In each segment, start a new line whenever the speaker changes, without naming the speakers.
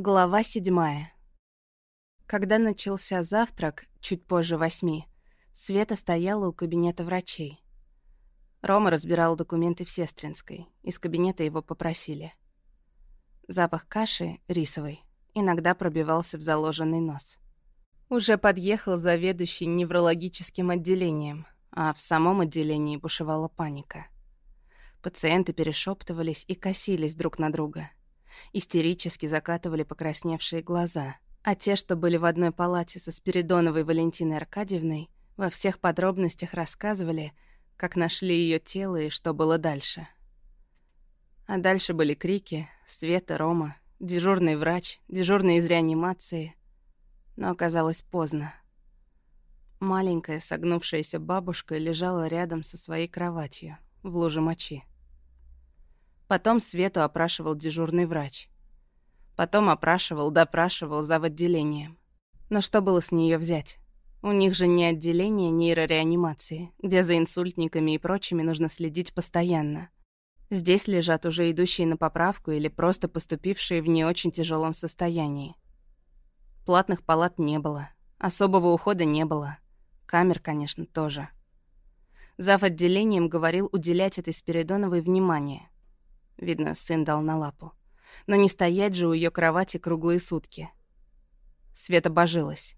Глава седьмая. Когда начался завтрак, чуть позже восьми, Света стояла у кабинета врачей. Рома разбирал документы в Сестринской. Из кабинета его попросили. Запах каши, рисовой, иногда пробивался в заложенный нос. Уже подъехал заведующий неврологическим отделением, а в самом отделении бушевала паника. Пациенты перешептывались и косились друг на друга — истерически закатывали покрасневшие глаза, а те, что были в одной палате со Спиридоновой Валентиной Аркадьевной, во всех подробностях рассказывали, как нашли ее тело и что было дальше. А дальше были крики, Света, Рома, дежурный врач, дежурный из реанимации. Но оказалось поздно. Маленькая согнувшаяся бабушка лежала рядом со своей кроватью, в луже мочи. Потом Свету опрашивал дежурный врач. Потом опрашивал, допрашивал зав. отделением. Но что было с нее взять? У них же не отделение нейрореанимации, где за инсультниками и прочими нужно следить постоянно. Здесь лежат уже идущие на поправку или просто поступившие в не очень тяжелом состоянии. Платных палат не было, особого ухода не было. Камер, конечно, тоже. Зав. отделением говорил уделять этой Спиридоновой внимание. Видно, сын дал на лапу. Но не стоять же у ее кровати круглые сутки. Света божилась.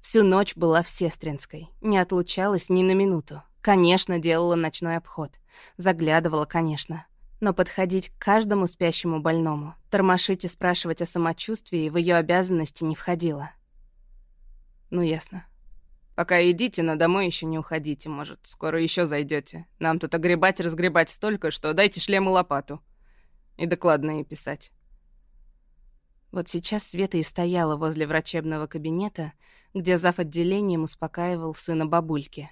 Всю ночь была в Сестринской. Не отлучалась ни на минуту. Конечно, делала ночной обход. Заглядывала, конечно. Но подходить к каждому спящему больному, тормошить и спрашивать о самочувствии в ее обязанности не входило. Ну, ясно. Пока идите, но домой еще не уходите. Может, скоро еще зайдете. Нам тут огребать разгребать столько, что дайте шлем и лопату и докладные писать. Вот сейчас Света и стояла возле врачебного кабинета, где зав. отделением успокаивал сына бабульки.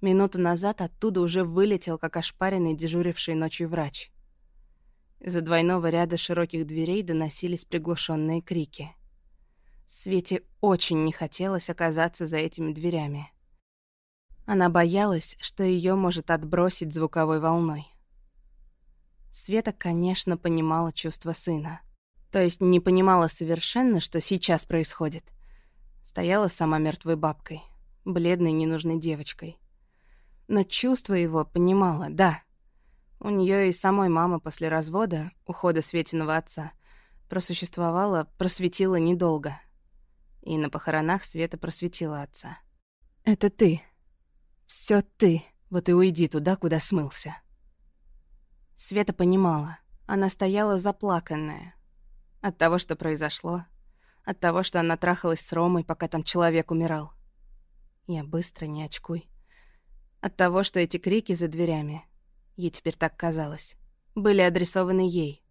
Минуту назад оттуда уже вылетел, как ошпаренный дежуривший ночью врач. Из-за двойного ряда широких дверей доносились приглушенные крики. Свете очень не хотелось оказаться за этими дверями. Она боялась, что ее может отбросить звуковой волной. Света, конечно, понимала чувства сына. То есть не понимала совершенно, что сейчас происходит. Стояла сама мертвой бабкой, бледной ненужной девочкой. Но чувства его понимала, да. У нее и самой мама после развода, ухода Светиного отца, просуществовала, просветила недолго. И на похоронах Света просветила отца. «Это ты. все ты. Вот и уйди туда, куда смылся». Света понимала. Она стояла заплаканная. От того, что произошло. От того, что она трахалась с Ромой, пока там человек умирал. Я быстро, не очкуй. От того, что эти крики за дверями, ей теперь так казалось, были адресованы ей.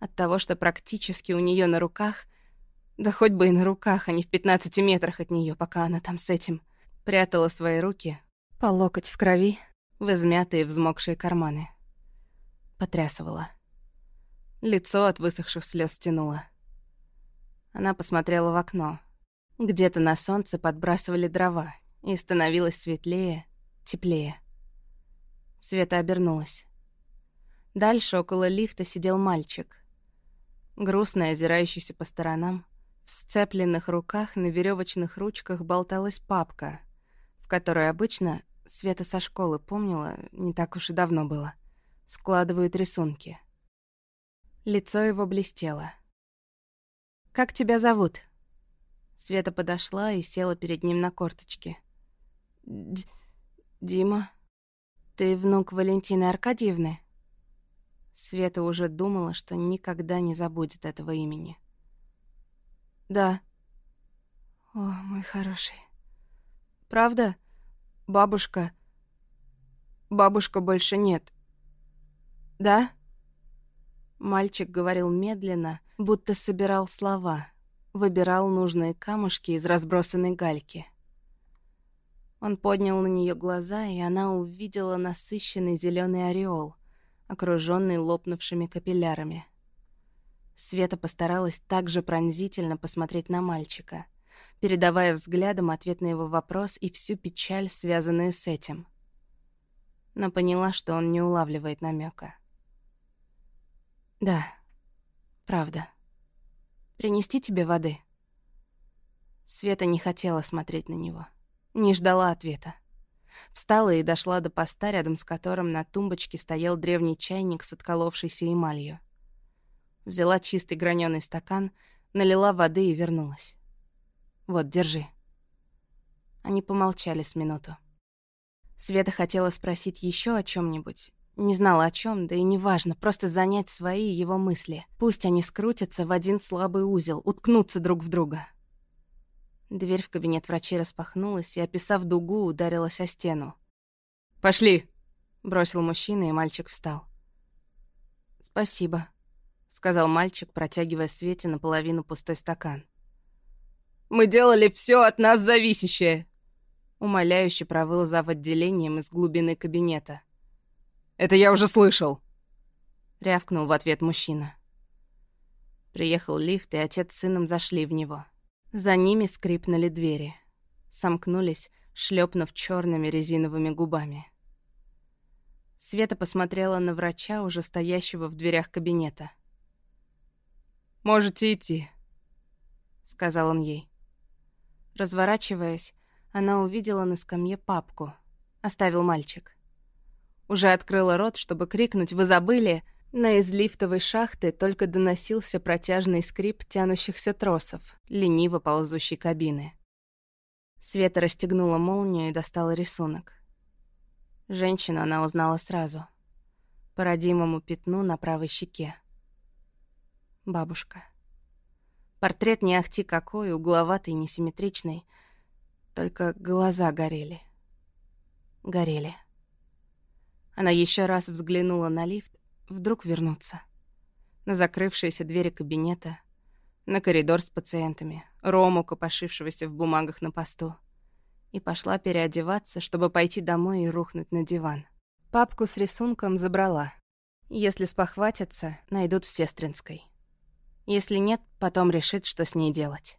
От того, что практически у нее на руках, да хоть бы и на руках, а не в 15 метрах от нее, пока она там с этим, прятала свои руки по локоть в крови в измятые взмокшие карманы потрясывала. Лицо от высохших слез стянуло. Она посмотрела в окно. Где-то на солнце подбрасывали дрова, и становилось светлее, теплее. Света обернулась. Дальше около лифта сидел мальчик. Грустно озирающийся по сторонам, в сцепленных руках на веревочных ручках болталась папка, в которой обычно Света со школы помнила, не так уж и давно было — складывают рисунки. Лицо его блестело. «Как тебя зовут?» Света подошла и села перед ним на корточки. Д «Дима, ты внук Валентины Аркадьевны?» Света уже думала, что никогда не забудет этого имени. «Да». «О, мой хороший. Правда? Бабушка... Бабушка больше нет. «Да?» Мальчик говорил медленно, будто собирал слова, выбирал нужные камушки из разбросанной гальки. Он поднял на нее глаза, и она увидела насыщенный зеленый ореол, окруженный лопнувшими капиллярами. Света постаралась также пронзительно посмотреть на мальчика, передавая взглядом ответ на его вопрос и всю печаль, связанную с этим. Но поняла, что он не улавливает намека. Да, правда. Принести тебе воды?» Света не хотела смотреть на него. Не ждала ответа. Встала и дошла до поста, рядом с которым на тумбочке стоял древний чайник с отколовшейся эмалью. Взяла чистый граненый стакан, налила воды и вернулась. «Вот, держи». Они помолчали с минуту. Света хотела спросить еще о чем нибудь Не знала о чем, да и неважно, просто занять свои его мысли. Пусть они скрутятся в один слабый узел, уткнутся друг в друга. Дверь в кабинет врачей распахнулась и, описав дугу, ударилась о стену. «Пошли!» — бросил мужчина, и мальчик встал. «Спасибо», — сказал мальчик, протягивая Свете наполовину пустой стакан. «Мы делали все от нас зависящее!» Умоляюще провыл зав. отделением из глубины кабинета. «Это я уже слышал!» — рявкнул в ответ мужчина. Приехал лифт, и отец с сыном зашли в него. За ними скрипнули двери. Сомкнулись, шлепнув черными резиновыми губами. Света посмотрела на врача, уже стоящего в дверях кабинета. «Можете идти», — сказал он ей. Разворачиваясь, она увидела на скамье папку. Оставил мальчик. Уже открыла рот, чтобы крикнуть «Вы забыли!», но из лифтовой шахты только доносился протяжный скрип тянущихся тросов, лениво ползущей кабины. Света расстегнула молнию и достала рисунок. Женщину она узнала сразу. По родимому пятну на правой щеке. Бабушка. Портрет не ахти какой, угловатый, несимметричный. Только глаза горели. Горели. Она еще раз взглянула на лифт Вдруг вернуться. На закрывшиеся двери кабинета, на коридор с пациентами, Рому, копошившегося в бумагах на посту. И пошла переодеваться, чтобы пойти домой и рухнуть на диван. Папку с рисунком забрала. Если спохватятся, найдут в Сестринской. Если нет, потом решит, что с ней делать.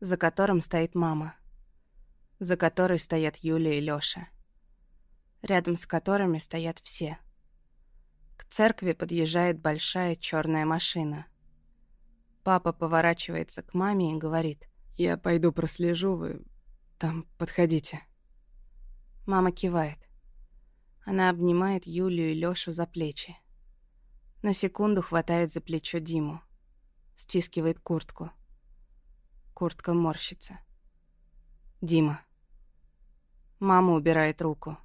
за которым стоит мама, за которой стоят Юля и Лёша, рядом с которыми стоят все. К церкви подъезжает большая черная машина. Папа поворачивается к маме и говорит, «Я пойду прослежу, вы там подходите». Мама кивает. Она обнимает Юлю и Лёшу за плечи. На секунду хватает за плечо Диму. Стискивает куртку. Куртка морщится. Дима. Мама убирает руку.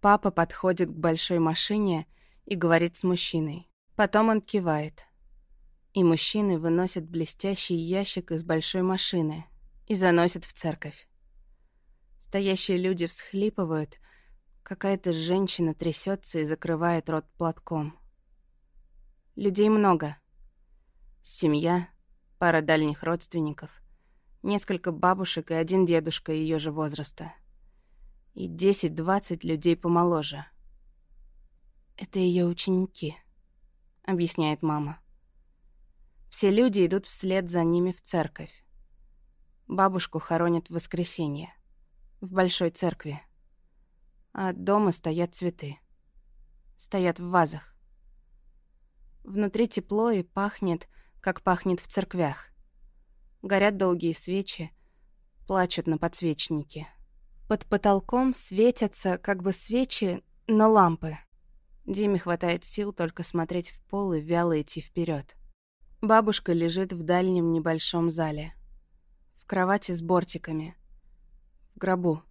Папа подходит к большой машине и говорит с мужчиной. Потом он кивает. И мужчины выносят блестящий ящик из большой машины и заносят в церковь. Стоящие люди всхлипывают. Какая-то женщина трясется и закрывает рот платком. Людей много. Семья, пара дальних родственников — несколько бабушек и один дедушка ее же возраста. И 10-20 людей помоложе. «Это ее ученики», — объясняет мама. Все люди идут вслед за ними в церковь. Бабушку хоронят в воскресенье. В большой церкви. А дома стоят цветы. Стоят в вазах. Внутри тепло и пахнет, как пахнет в церквях. Горят долгие свечи, плачут на подсвечнике. Под потолком светятся как бы свечи, но лампы. Диме хватает сил только смотреть в пол и вяло идти вперед. Бабушка лежит в дальнем небольшом зале. В кровати с бортиками. В гробу.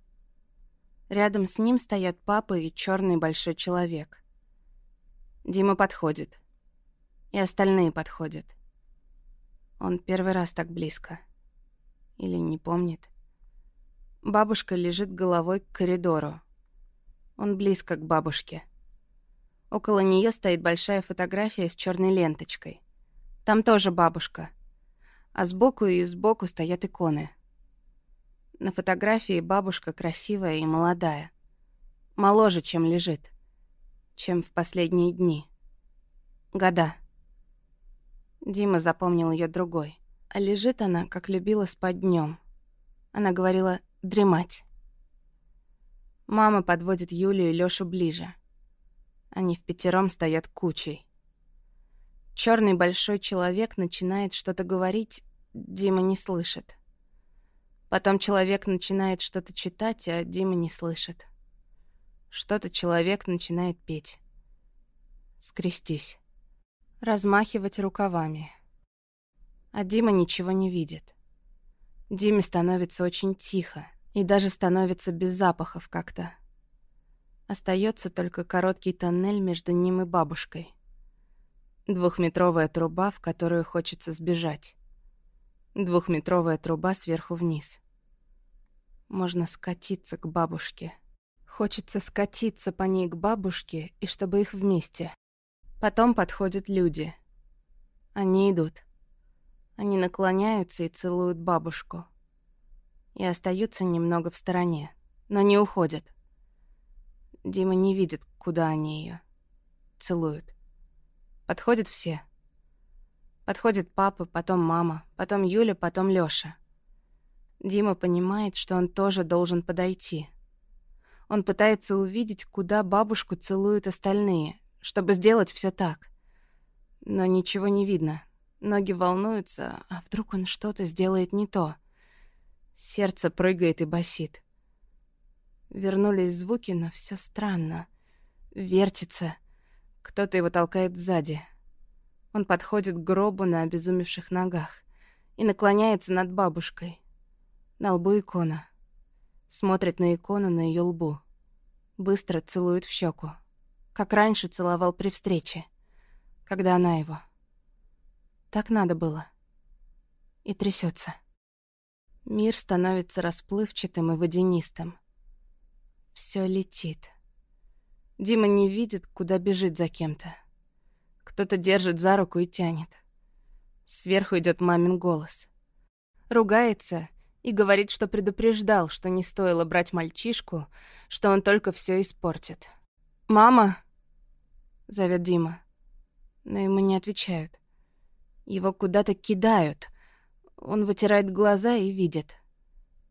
Рядом с ним стоят папа и черный большой человек. Дима подходит. И остальные подходят. Он первый раз так близко. Или не помнит. Бабушка лежит головой к коридору. Он близко к бабушке. Около нее стоит большая фотография с черной ленточкой. Там тоже бабушка. А сбоку и сбоку стоят иконы. На фотографии бабушка красивая и молодая. Моложе, чем лежит. Чем в последние дни. Года. Дима запомнил ее другой. А лежит она, как любила спать днем. Она говорила «дремать». Мама подводит Юлю и Лёшу ближе. Они в пятером стоят кучей. Черный большой человек начинает что-то говорить, Дима не слышит. Потом человек начинает что-то читать, а Дима не слышит. Что-то человек начинает петь. Скрестись. Размахивать рукавами. А Дима ничего не видит. Диме становится очень тихо. И даже становится без запахов как-то. Остается только короткий тоннель между ним и бабушкой. Двухметровая труба, в которую хочется сбежать. Двухметровая труба сверху вниз. Можно скатиться к бабушке. Хочется скатиться по ней к бабушке, и чтобы их вместе. Потом подходят люди. Они идут. Они наклоняются и целуют бабушку и остаются немного в стороне, но не уходят. Дима не видит, куда они ее целуют. Подходят все. Подходит папа, потом мама, потом Юля, потом Лёша. Дима понимает, что он тоже должен подойти. Он пытается увидеть, куда бабушку целуют остальные, чтобы сделать все так. Но ничего не видно. Ноги волнуются, а вдруг он что-то сделает не то. Сердце прыгает и басит. Вернулись звуки, но все странно. Вертится. Кто-то его толкает сзади. Он подходит к гробу на обезумевших ногах и наклоняется над бабушкой. На лбу икона. Смотрит на икону на ее лбу. Быстро целует в щеку. Как раньше целовал при встрече. Когда она его. Так надо было. И трясется. Мир становится расплывчатым и водянистым. Все летит. Дима не видит, куда бежит за кем-то. Кто-то держит за руку и тянет. Сверху идет мамин голос. Ругается и говорит, что предупреждал, что не стоило брать мальчишку, что он только все испортит. «Мама!» — зовет Дима. Но ему не отвечают. Его куда-то кидают — он вытирает глаза и видит.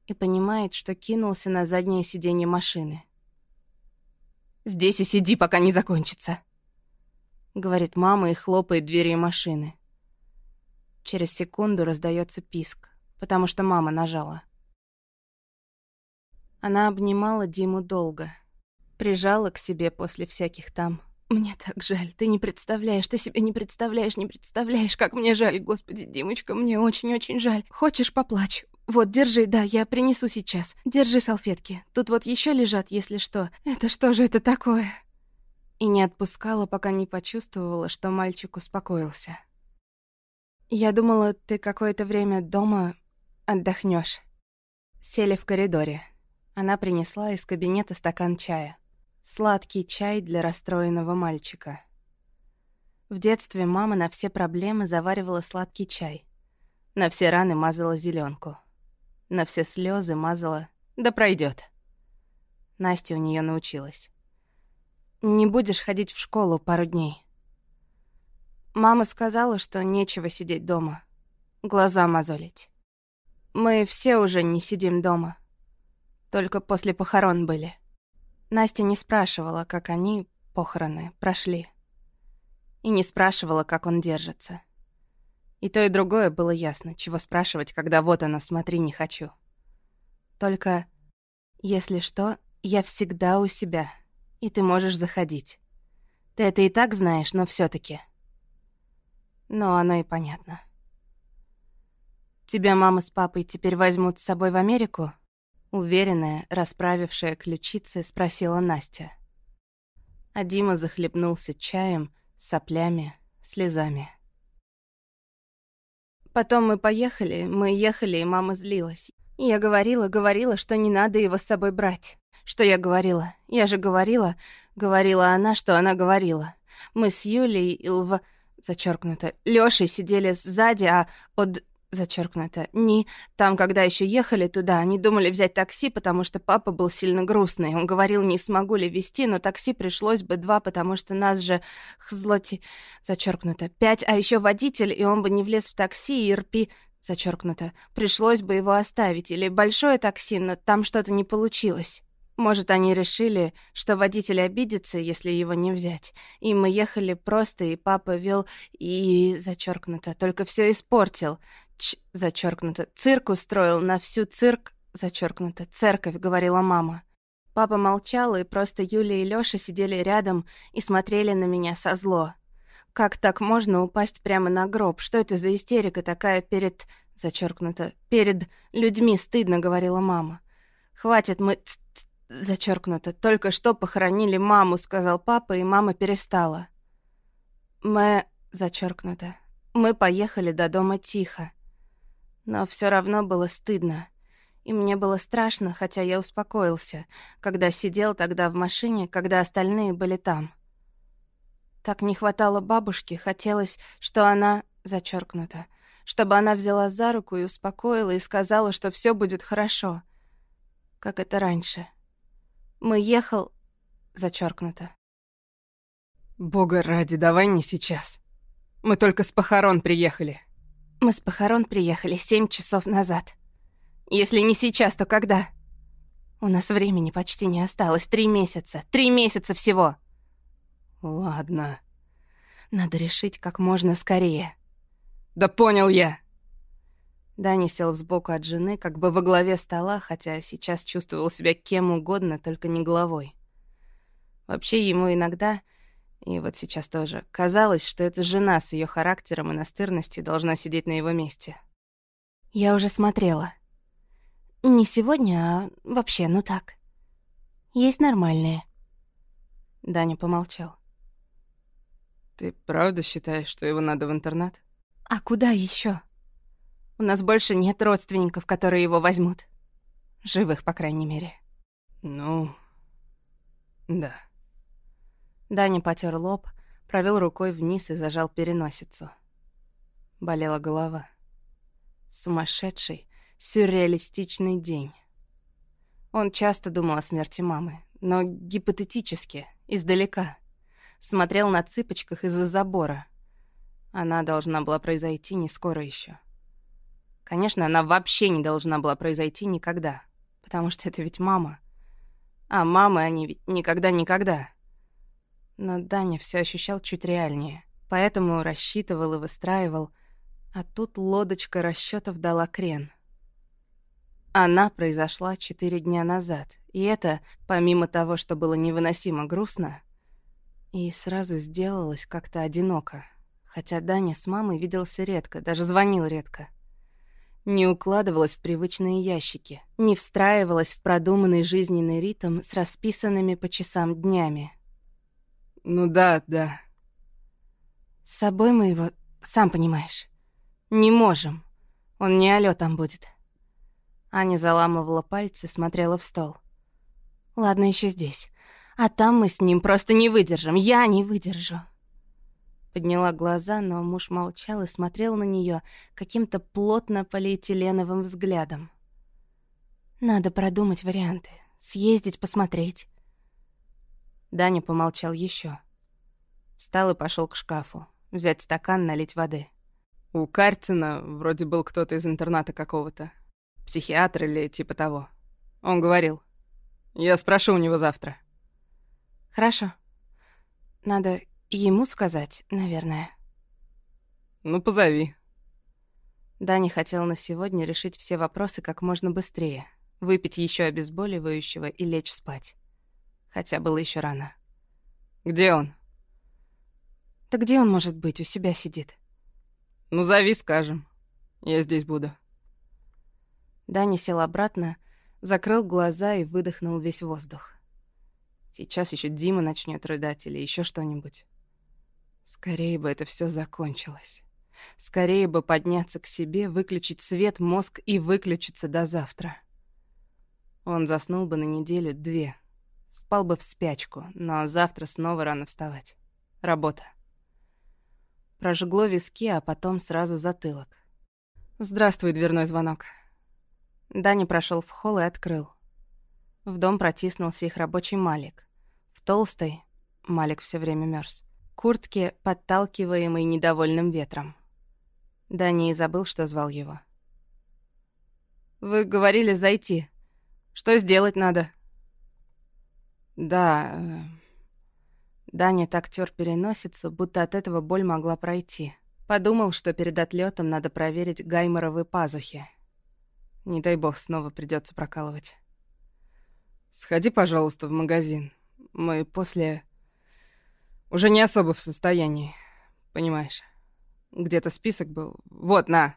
И понимает, что кинулся на заднее сиденье машины. «Здесь и сиди, пока не закончится», — говорит мама и хлопает дверью машины. Через секунду раздается писк, потому что мама нажала. Она обнимала Диму долго, прижала к себе после всяких там мне так жаль, ты не представляешь, ты себе не представляешь, не представляешь, как мне жаль, господи, Димочка, мне очень-очень жаль. Хочешь, поплачь? Вот, держи, да, я принесу сейчас. Держи салфетки. Тут вот еще лежат, если что. Это что же это такое? И не отпускала, пока не почувствовала, что мальчик успокоился. Я думала, ты какое-то время дома отдохнешь. Сели в коридоре. Она принесла из кабинета стакан чая. Сладкий чай для расстроенного мальчика. В детстве мама на все проблемы заваривала сладкий чай. На все раны мазала зеленку. На все слезы мазала «да пройдет. Настя у нее научилась. «Не будешь ходить в школу пару дней». Мама сказала, что нечего сидеть дома. Глаза мозолить. Мы все уже не сидим дома. Только после похорон были. Настя не спрашивала, как они, похороны, прошли. И не спрашивала, как он держится. И то, и другое было ясно, чего спрашивать, когда вот она, смотри, не хочу. Только, если что, я всегда у себя, и ты можешь заходить. Ты это и так знаешь, но все таки Но оно и понятно. Тебя мама с папой теперь возьмут с собой в Америку? Уверенная, расправившая ключицы, спросила Настя. А Дима захлебнулся чаем, соплями, слезами. Потом мы поехали, мы ехали, и мама злилась. Я говорила, говорила, что не надо его с собой брать. Что я говорила? Я же говорила, говорила она, что она говорила. Мы с Юлей и Лв... зачеркнуто, Лёшей сидели сзади, а от зачеркнуто, не там, когда еще ехали туда, они думали взять такси, потому что папа был сильно грустный. Он говорил, не смогу ли везти, но такси пришлось бы два, потому что нас же хзлоти зачеркнуто пять, а еще водитель, и он бы не влез в такси и рпи зачеркнуто. Пришлось бы его оставить или большое такси, но там что-то не получилось. Может, они решили, что водитель обидится, если его не взять. И мы ехали просто, и папа вел и зачеркнуто, только все испортил. Ч, зачеркнуто. Цирк устроил на всю цирк, зачеркнуто. Церковь, говорила мама. Папа молчал, и просто Юля и Лёша сидели рядом и смотрели на меня со зло. Как так можно упасть прямо на гроб? Что это за истерика такая перед... Зачеркнуто. Перед людьми стыдно, говорила мама. Хватит, мы... Зачеркнуто. Только что похоронили маму, сказал папа, и мама перестала. Мы... Зачеркнуто. Мы поехали до дома тихо. Но все равно было стыдно. И мне было страшно, хотя я успокоился, когда сидел тогда в машине, когда остальные были там. Так не хватало бабушки, хотелось, что она зачеркнута, чтобы она взяла за руку и успокоила и сказала, что все будет хорошо, как это раньше. Мы ехал зачеркнуто.
Бога ради, давай не сейчас. Мы только с похорон приехали.
Мы с похорон приехали семь часов назад. Если не сейчас, то когда? У нас времени почти не осталось. Три месяца. Три месяца всего.
Ладно.
Надо решить как можно скорее.
Да понял я.
Дани сел сбоку от жены, как бы во главе стола, хотя сейчас чувствовал себя кем угодно, только не головой. Вообще ему иногда и вот сейчас тоже. Казалось, что эта жена с ее характером и настырностью должна сидеть на его месте. Я уже смотрела. Не сегодня, а вообще, ну так. Есть нормальные. Даня помолчал.
Ты правда считаешь, что его надо в интернат?
А куда еще? У нас больше нет родственников, которые его возьмут. Живых, по крайней мере.
Ну, да.
Даня потер лоб, провел рукой вниз и зажал переносицу. Болела голова. Сумасшедший, сюрреалистичный день. Он часто думал о смерти мамы, но гипотетически, издалека. Смотрел на цыпочках из-за забора. Она должна была произойти не скоро еще. Конечно, она вообще не должна была произойти никогда, потому что это ведь мама. А мамы они ведь никогда-никогда. Но Даня все ощущал чуть реальнее, поэтому рассчитывал и выстраивал, а тут лодочка расчетов дала крен. Она произошла четыре дня назад, и это, помимо того, что было невыносимо грустно, и сразу сделалось как-то одиноко, хотя Даня с мамой виделся редко, даже звонил редко. Не укладывалась в привычные ящики, не встраивалась в продуманный жизненный ритм с расписанными по часам днями —
ну да, да.
С собой мы его, сам понимаешь, не можем. Он не алё там будет. Аня заламывала пальцы, смотрела в стол. Ладно, еще здесь. А там мы с ним просто не выдержим. Я не выдержу. Подняла глаза, но муж молчал и смотрел на нее каким-то плотно полиэтиленовым взглядом. Надо продумать варианты, съездить, посмотреть. Даня помолчал еще. Встал и пошел к шкафу. Взять стакан, налить воды.
У Картина вроде был кто-то из интерната какого-то. Психиатр или типа того. Он говорил. Я спрошу у него завтра.
Хорошо. Надо ему сказать, наверное.
Ну, позови.
Даня хотел на сегодня решить все вопросы как можно быстрее. Выпить еще обезболивающего и лечь спать хотя было еще рано.
«Где он?»
«Да где он может быть? У себя сидит».
«Ну, зови, скажем. Я здесь буду».
Даня сел обратно, закрыл глаза и выдохнул весь воздух. Сейчас еще Дима начнет рыдать или еще что-нибудь. Скорее бы это все закончилось. Скорее бы подняться к себе, выключить свет, мозг и выключиться до завтра. Он заснул бы на неделю-две, Спал бы в спячку, но завтра снова рано вставать. Работа. Прожгло виски, а потом сразу затылок.
«Здравствуй, дверной звонок».
Даня прошел в холл и открыл. В дом протиснулся их рабочий Малик. В толстой, Малик все время мерз, куртке, подталкиваемой недовольным ветром. Даня и забыл, что звал его.
«Вы говорили зайти. Что сделать надо?»
«Да...» э, Даня так тер переносицу, будто от этого боль могла пройти. Подумал, что перед отлетом надо проверить гайморовые пазухи. Не дай бог, снова придется прокалывать.
Сходи, пожалуйста, в магазин. Мы после... Уже не особо в состоянии, понимаешь. Где-то список был. Вот, на.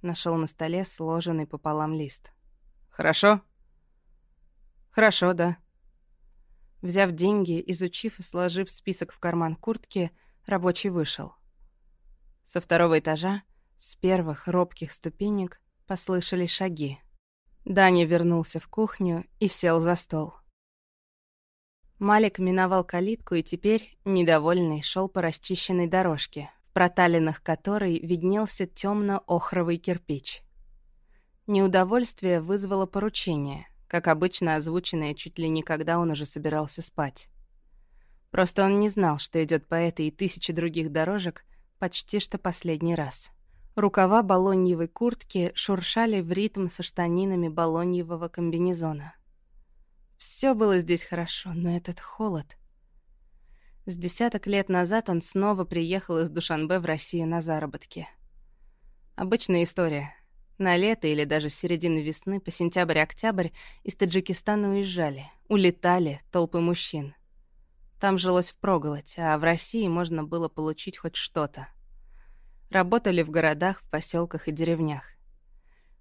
Нашел на столе сложенный пополам лист.
Хорошо?
Хорошо, да. Взяв деньги, изучив и сложив список в карман куртки, рабочий вышел. Со второго этажа, с первых робких ступенек, послышались шаги. Даня вернулся в кухню и сел за стол. Малик миновал калитку и теперь, недовольный, шел по расчищенной дорожке, в проталинах которой виднелся темно охровый кирпич. Неудовольствие вызвало поручение, как обычно озвученное чуть ли не когда он уже собирался спать. Просто он не знал, что идет по этой и тысяче других дорожек почти что последний раз. Рукава балоньевой куртки шуршали в ритм со штанинами балоньевого комбинезона. Все было здесь хорошо, но этот холод... С десяток лет назад он снова приехал из Душанбе в Россию на заработки. Обычная история. На лето или даже с середины весны по сентябрь-октябрь из Таджикистана уезжали, улетали толпы мужчин. Там жилось впроголодь, а в России можно было получить хоть что-то. Работали в городах, в поселках и деревнях.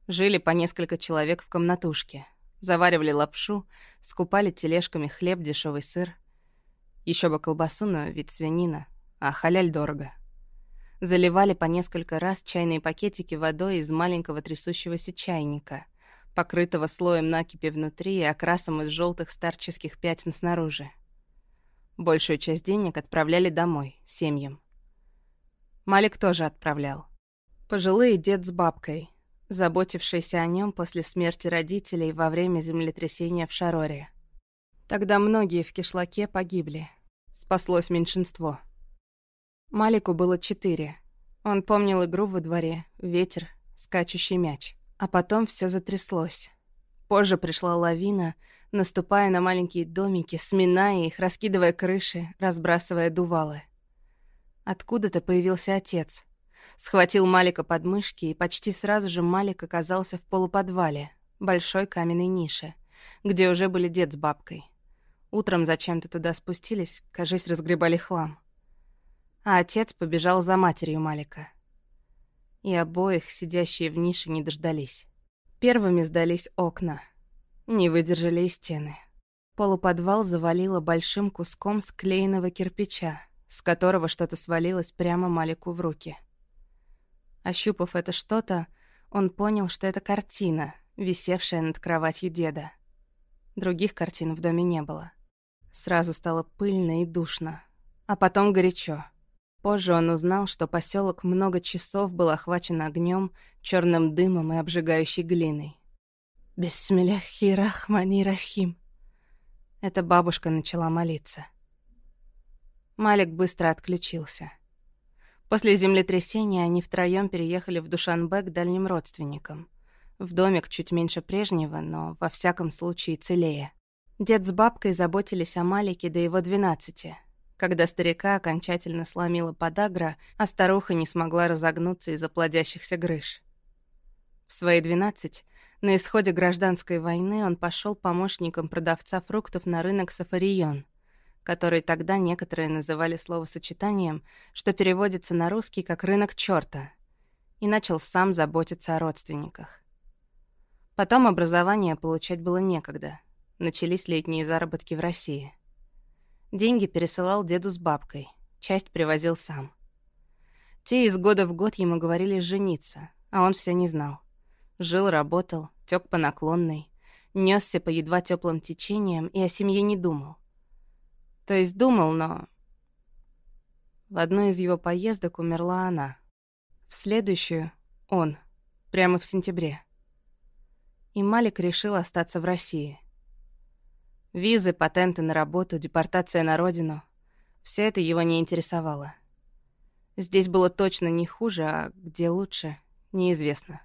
Жили по несколько человек в комнатушке. Заваривали лапшу, скупали тележками хлеб, дешевый сыр. Еще бы колбасу, но ведь свинина, а халяль дорого. Заливали по несколько раз чайные пакетики водой из маленького трясущегося чайника, покрытого слоем накипи внутри и окрасом из желтых старческих пятен снаружи. Большую часть денег отправляли домой, семьям. Малик тоже отправлял. Пожилые дед с бабкой, заботившийся о нем после смерти родителей во время землетрясения в Шароре. Тогда многие в кишлаке погибли. Спаслось меньшинство. Малику было четыре. Он помнил игру во дворе, ветер, скачущий мяч. А потом все затряслось. Позже пришла лавина, наступая на маленькие домики, сминая их, раскидывая крыши, разбрасывая дувалы. Откуда-то появился отец. Схватил Малика под мышки, и почти сразу же Малик оказался в полуподвале, большой каменной нише, где уже были дед с бабкой. Утром зачем-то туда спустились, кажись, разгребали хлам. А отец побежал за матерью Малика. И обоих, сидящие в нише, не дождались. Первыми сдались окна. Не выдержали и стены. Полуподвал завалило большим куском склеенного кирпича, с которого что-то свалилось прямо Малику в руки. Ощупав это что-то, он понял, что это картина, висевшая над кроватью деда. Других картин в доме не было. Сразу стало пыльно и душно, а потом горячо. Позже он узнал, что поселок много часов был охвачен огнем, черным дымом и обжигающей глиной. «Бессмеляхи рахмани рахим». Эта бабушка начала молиться. Малик быстро отключился. После землетрясения они втроем переехали в Душанбе к дальним родственникам. В домик чуть меньше прежнего, но во всяком случае целее. Дед с бабкой заботились о Малике до его двенадцати, когда старика окончательно сломила подагра, а старуха не смогла разогнуться из-за плодящихся грыж. В свои двенадцать, на исходе гражданской войны, он пошел помощником продавца фруктов на рынок Сафарион — который тогда некоторые называли словосочетанием, что переводится на русский как «рынок чёрта», и начал сам заботиться о родственниках. Потом образование получать было некогда. Начались летние заработки в России. Деньги пересылал деду с бабкой, часть привозил сам. Те из года в год ему говорили жениться, а он все не знал. Жил, работал, тёк по наклонной, нёсся по едва теплым течениям и о семье не думал. То есть думал, но... В одну из его поездок умерла она. В следующую — он, прямо в сентябре. И Малик решил остаться в России. Визы, патенты на работу, депортация на родину — все это его не интересовало. Здесь было точно не хуже, а где лучше — неизвестно.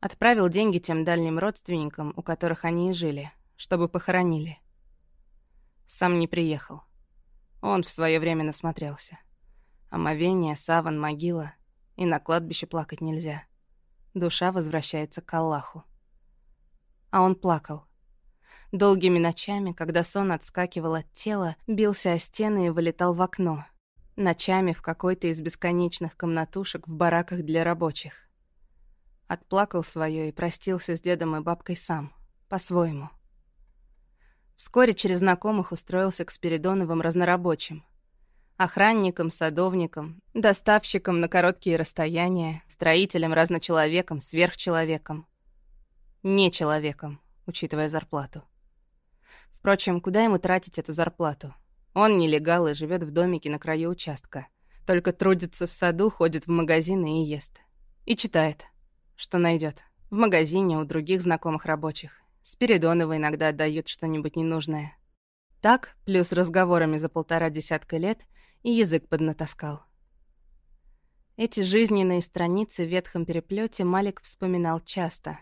Отправил деньги тем дальним родственникам, у которых они и жили, чтобы похоронили. Сам не приехал. Он в свое время насмотрелся. Омовение, саван, могила. И на кладбище плакать нельзя. Душа возвращается к Аллаху. А он плакал. Долгими ночами, когда сон отскакивал от тела, бился о стены и вылетал в окно. Ночами в какой-то из бесконечных комнатушек в бараках для рабочих. Отплакал свое и простился с дедом и бабкой сам, по-своему. Вскоре через знакомых устроился к Спиридоновым разнорабочим. Охранником, садовником, доставщиком на короткие расстояния, строителем, разночеловеком, сверхчеловеком. Не человеком, учитывая зарплату. Впрочем, куда ему тратить эту зарплату? Он нелегал и живет в домике на краю участка. Только трудится в саду, ходит в магазины и ест. И читает что найдет. В магазине у других знакомых рабочих. Спиридонова иногда отдают что-нибудь ненужное. Так, плюс разговорами за полтора десятка лет, и язык поднатаскал. Эти жизненные страницы в ветхом переплете Малик вспоминал часто.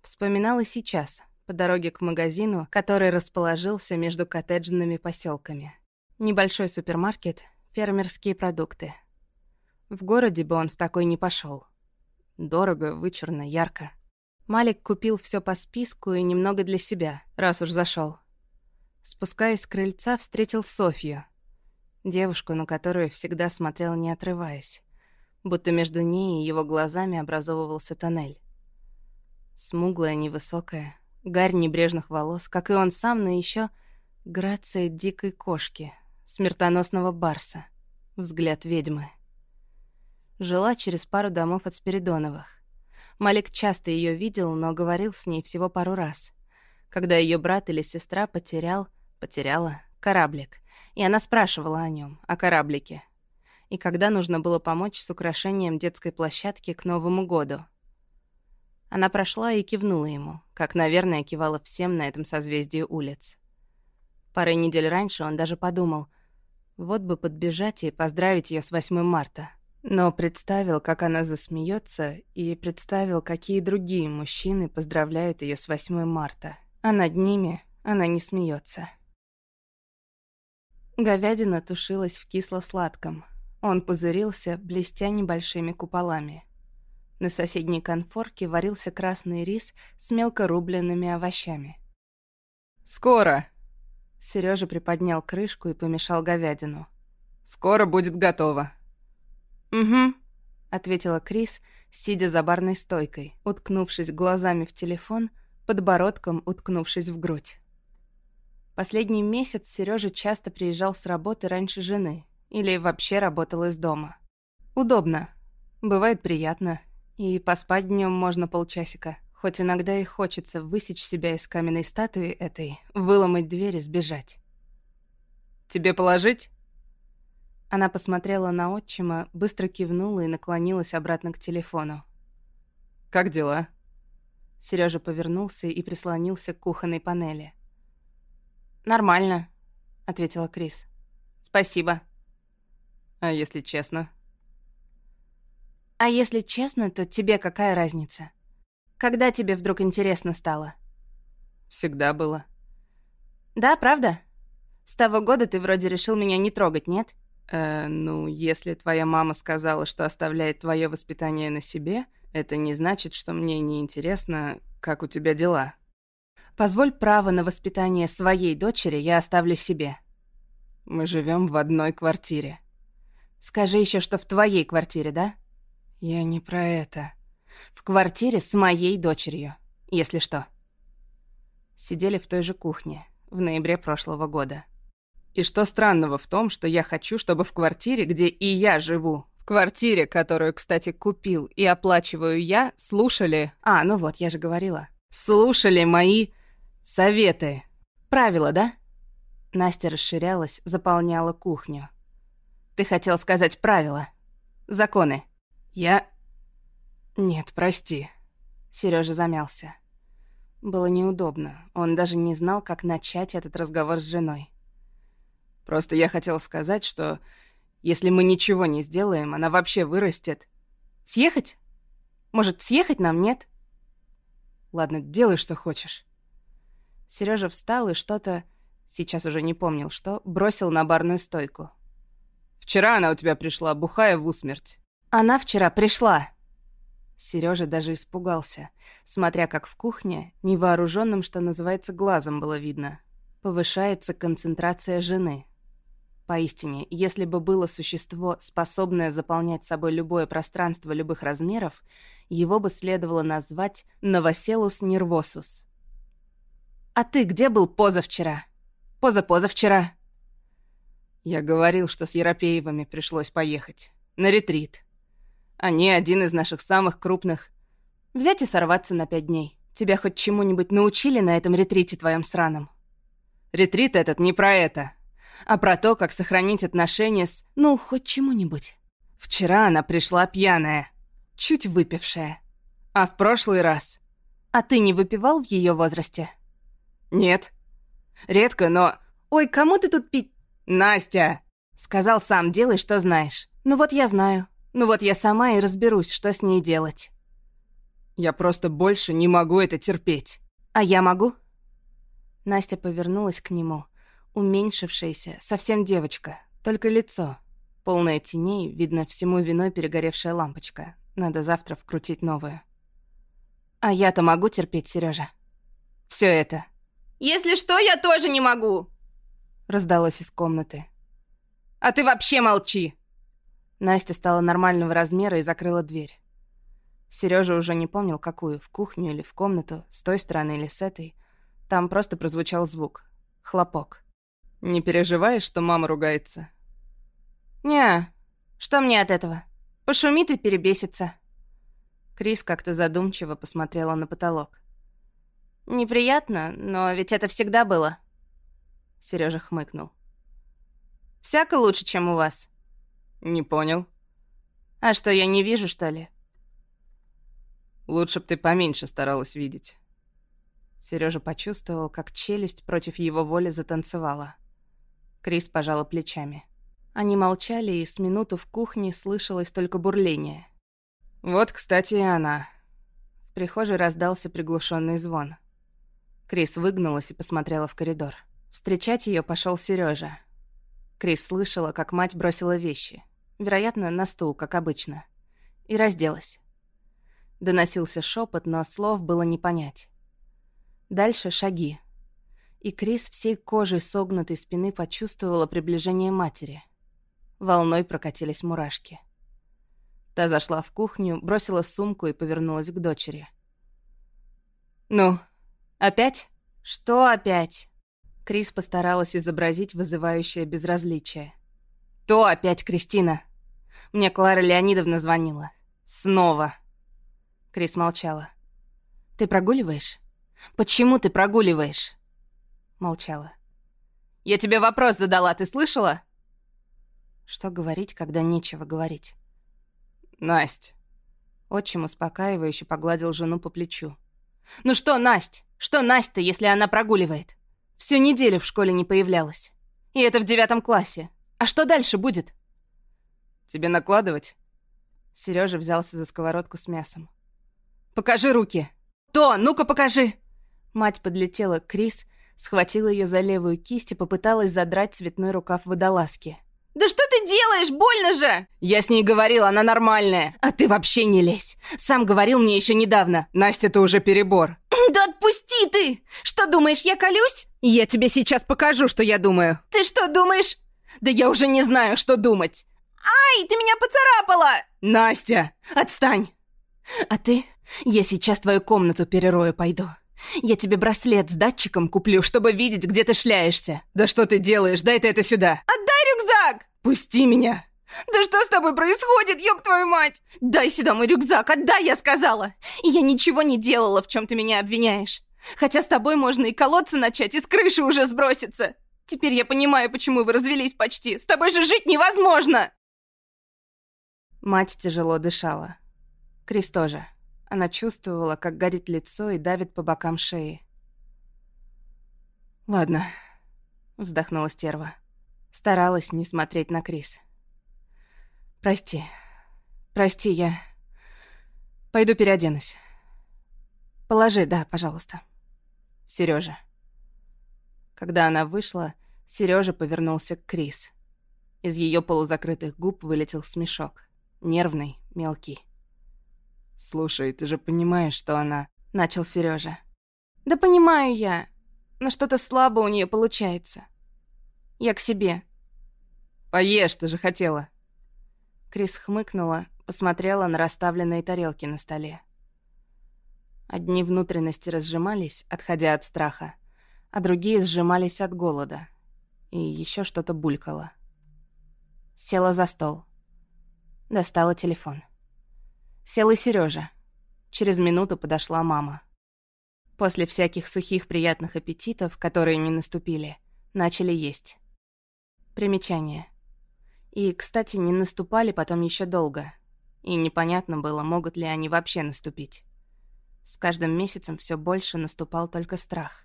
Вспоминал и сейчас, по дороге к магазину, который расположился между коттеджными поселками. Небольшой супермаркет, фермерские продукты. В городе бы он в такой не пошел. Дорого, вычурно, ярко. Малик купил все по списку и немного для себя, раз уж зашел. Спускаясь с крыльца, встретил Софью. Девушку, на которую всегда смотрел, не отрываясь. Будто между ней и его глазами образовывался тоннель. Смуглая, невысокая, гарь небрежных волос, как и он сам, но еще грация дикой кошки, смертоносного барса, взгляд ведьмы. Жила через пару домов от Спиридоновых. Малик часто ее видел, но говорил с ней всего пару раз. Когда ее брат или сестра потерял, потеряла кораблик, и она спрашивала о нем, о кораблике. И когда нужно было помочь с украшением детской площадки к Новому году. Она прошла и кивнула ему, как, наверное, кивала всем на этом созвездии улиц. Парой недель раньше он даже подумал, вот бы подбежать и поздравить ее с 8 марта. Но представил, как она засмеется, и представил, какие другие мужчины поздравляют ее с 8 марта. А над ними она не смеется. Говядина тушилась в кисло-сладком. Он пузырился, блестя небольшими куполами. На соседней конфорке варился красный рис с мелко рубленными овощами.
«Скоро!»
Сережа приподнял крышку и помешал говядину.
«Скоро будет готово!»
«Угу», — ответила Крис, сидя за барной стойкой, уткнувшись глазами в телефон, подбородком уткнувшись в грудь. Последний месяц Сережа часто приезжал с работы раньше жены или вообще работал из дома. Удобно, бывает приятно, и поспать днем можно полчасика, хоть иногда и хочется высечь себя из каменной статуи этой, выломать дверь и сбежать.
«Тебе положить?»
Она посмотрела на отчима, быстро кивнула и наклонилась обратно к телефону.
«Как дела?»
Сережа повернулся и прислонился к кухонной панели. «Нормально», — ответила Крис. «Спасибо».
«А если честно?»
«А если честно, то тебе какая разница? Когда тебе вдруг интересно стало?»
«Всегда было».
«Да, правда? С того года ты вроде решил меня не трогать, нет?»
Э, ну, если твоя мама сказала, что оставляет твое воспитание на себе, это не значит, что мне не интересно, как у тебя дела.
Позволь право на воспитание своей дочери я оставлю себе.
Мы живем в одной квартире.
Скажи еще, что в твоей квартире, да?
Я не про это.
В квартире с моей дочерью, если что. Сидели в той же кухне в ноябре прошлого года.
И что странного в том, что я хочу, чтобы в квартире, где и я живу, в квартире, которую, кстати, купил и оплачиваю я, слушали...
А, ну вот, я же говорила.
Слушали мои советы.
Правила, да? Настя расширялась, заполняла кухню. Ты хотел сказать правила. Законы.
Я... Нет, прости.
Сережа замялся. Было неудобно. Он даже не знал, как начать этот разговор с женой.
Просто я хотел сказать, что если мы ничего не сделаем, она вообще вырастет.
Съехать? Может, съехать нам, нет?
Ладно, делай, что хочешь.
Сережа встал и что-то, сейчас уже не помнил что, бросил на барную стойку.
Вчера она у тебя пришла, бухая в усмерть.
Она вчера пришла. Сережа даже испугался, смотря как в кухне, невооруженным, что называется, глазом было видно. Повышается концентрация жены. Поистине, если бы было существо, способное заполнять собой любое пространство любых размеров, его бы следовало назвать Новоселус нервосус. «А ты где был позавчера? Позапозавчера?»
Я говорил, что с Еропеевыми пришлось поехать. На ретрит. Они один из наших самых крупных.
Взять и сорваться на пять дней. Тебя хоть чему-нибудь научили на этом ретрите твоем сраном?
Ретрит этот не про это, а про то, как сохранить отношения с...
Ну, хоть чему-нибудь.
Вчера она пришла пьяная, чуть выпившая. А в прошлый раз...
А ты не выпивал в ее возрасте?
Нет. Редко, но...
Ой, кому ты тут пить...
Настя!
Сказал сам, делай, что знаешь. Ну вот я знаю. Ну вот я сама и разберусь, что с ней делать.
Я просто больше не могу это терпеть.
А я могу? Настя повернулась к нему. Уменьшившаяся, совсем девочка, только лицо. Полное теней, видно всему виной перегоревшая лампочка. Надо завтра вкрутить новую. А я-то могу терпеть, Сережа. Все это.
Если что, я тоже не могу.
Раздалось из комнаты.
А ты вообще молчи.
Настя стала нормального размера и закрыла дверь. Сережа уже не помнил, какую, в кухню или в комнату, с той стороны или с этой. Там просто прозвучал звук. Хлопок.
«Не переживаешь, что мама ругается?»
«Не, что мне от этого? Пошумит и перебесится». Крис как-то задумчиво посмотрела на потолок. «Неприятно, но ведь это всегда было». Сережа хмыкнул. «Всяко лучше, чем у вас».
«Не понял».
«А что, я не вижу, что ли?»
«Лучше б ты поменьше старалась видеть».
Сережа почувствовал, как челюсть против его воли затанцевала. Крис пожала плечами. Они молчали, и с минуту в кухне слышалось только бурление.
«Вот, кстати, и она».
В прихожей раздался приглушенный звон. Крис выгнулась и посмотрела в коридор. Встречать ее пошел Сережа. Крис слышала, как мать бросила вещи. Вероятно, на стул, как обычно. И разделась. Доносился шепот, но слов было не понять. Дальше шаги. И Крис всей кожей согнутой спины почувствовала приближение матери. Волной прокатились мурашки. Та зашла в кухню, бросила сумку и повернулась к дочери. «Ну, опять? Что опять?» Крис постаралась изобразить вызывающее безразличие. «То опять, Кристина!» Мне Клара Леонидовна звонила. Снова. Крис молчала. «Ты прогуливаешь? Почему ты прогуливаешь?» Молчала. «Я тебе вопрос задала, ты слышала?» Что говорить, когда нечего говорить?
«Насть!»
Отчим успокаивающе погладил жену по плечу. «Ну что, Насть? Что Насть-то, если она прогуливает? Всю неделю в школе не появлялась. И это в девятом классе. А что дальше будет?»
Тебе накладывать?»
Сережа взялся за сковородку с мясом. «Покажи руки!» «То, ну-ка покажи!» Мать подлетела к Крис, схватила ее за левую кисть и попыталась задрать цветной рукав водолазки.
«Да что ты делаешь? Больно же!»
«Я с ней говорила, она нормальная. А ты вообще не лезь. Сам говорил мне еще недавно.
Настя, это уже перебор».
«Да отпусти ты! Что думаешь, я колюсь?»
«Я тебе сейчас покажу, что я думаю».
«Ты что думаешь?»
«Да я уже не знаю, что думать».
«Ай, ты меня поцарапала!»
«Настя, отстань!» «А ты? Я сейчас твою комнату перерою пойду. Я тебе браслет с датчиком куплю, чтобы видеть, где ты шляешься. Да что ты делаешь? Дай ты это сюда!»
«Отдай рюкзак!»
«Пусти меня!»
«Да что с тобой происходит, ёб твою мать!»
«Дай сюда мой рюкзак, отдай, я сказала!» И я ничего не делала, в чем ты меня обвиняешь. Хотя с тобой можно и колодца начать, и с крыши уже сброситься.
Теперь я понимаю, почему вы развелись почти. С тобой же жить невозможно!»
Мать тяжело дышала. Крис тоже. Она чувствовала, как горит лицо и давит по бокам шеи. «Ладно», — вздохнула стерва. Старалась не смотреть на Крис. «Прости. Прости, я... Пойду переоденусь. Положи, да, пожалуйста. Сережа. Когда она вышла, Сережа повернулся к Крис. Из ее полузакрытых губ вылетел смешок. Нервный, мелкий.
«Слушай, ты же понимаешь, что она...»
— начал Сережа. «Да понимаю я, но что-то слабо у нее получается. Я к себе».
«Поешь, ты же хотела».
Крис хмыкнула, посмотрела на расставленные тарелки на столе. Одни внутренности разжимались, отходя от страха, а другие сжимались от голода. И еще что-то булькало. Села за стол. Достала телефон. Сел и Сережа. Через минуту подошла мама. После всяких сухих приятных аппетитов, которые не наступили, начали есть. Примечание. И, кстати, не наступали потом еще долго. И непонятно было, могут ли они вообще наступить. С каждым месяцем все больше наступал только страх.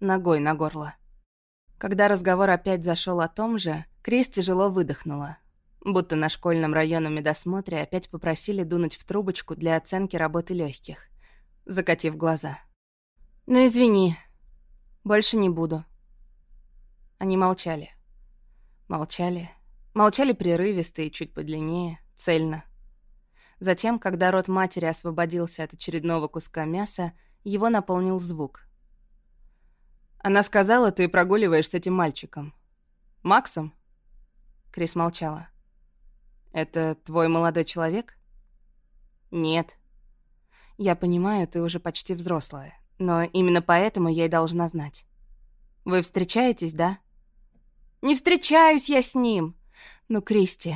Ногой на горло. Когда разговор опять зашел о том же, Крис тяжело выдохнула. Будто на школьном районном медосмотре опять попросили дунуть в трубочку для оценки работы легких, закатив глаза. «Ну извини, больше не буду». Они молчали. Молчали. Молчали прерывисто и чуть подлиннее, цельно. Затем, когда рот матери освободился от очередного куска мяса, его наполнил звук.
«Она сказала, ты прогуливаешь с этим мальчиком. Максом?»
Крис молчала. «Это твой молодой человек?» «Нет». «Я понимаю, ты уже почти взрослая, но именно поэтому я и должна знать. Вы встречаетесь, да?» «Не встречаюсь я с ним!» «Ну, Кристи...»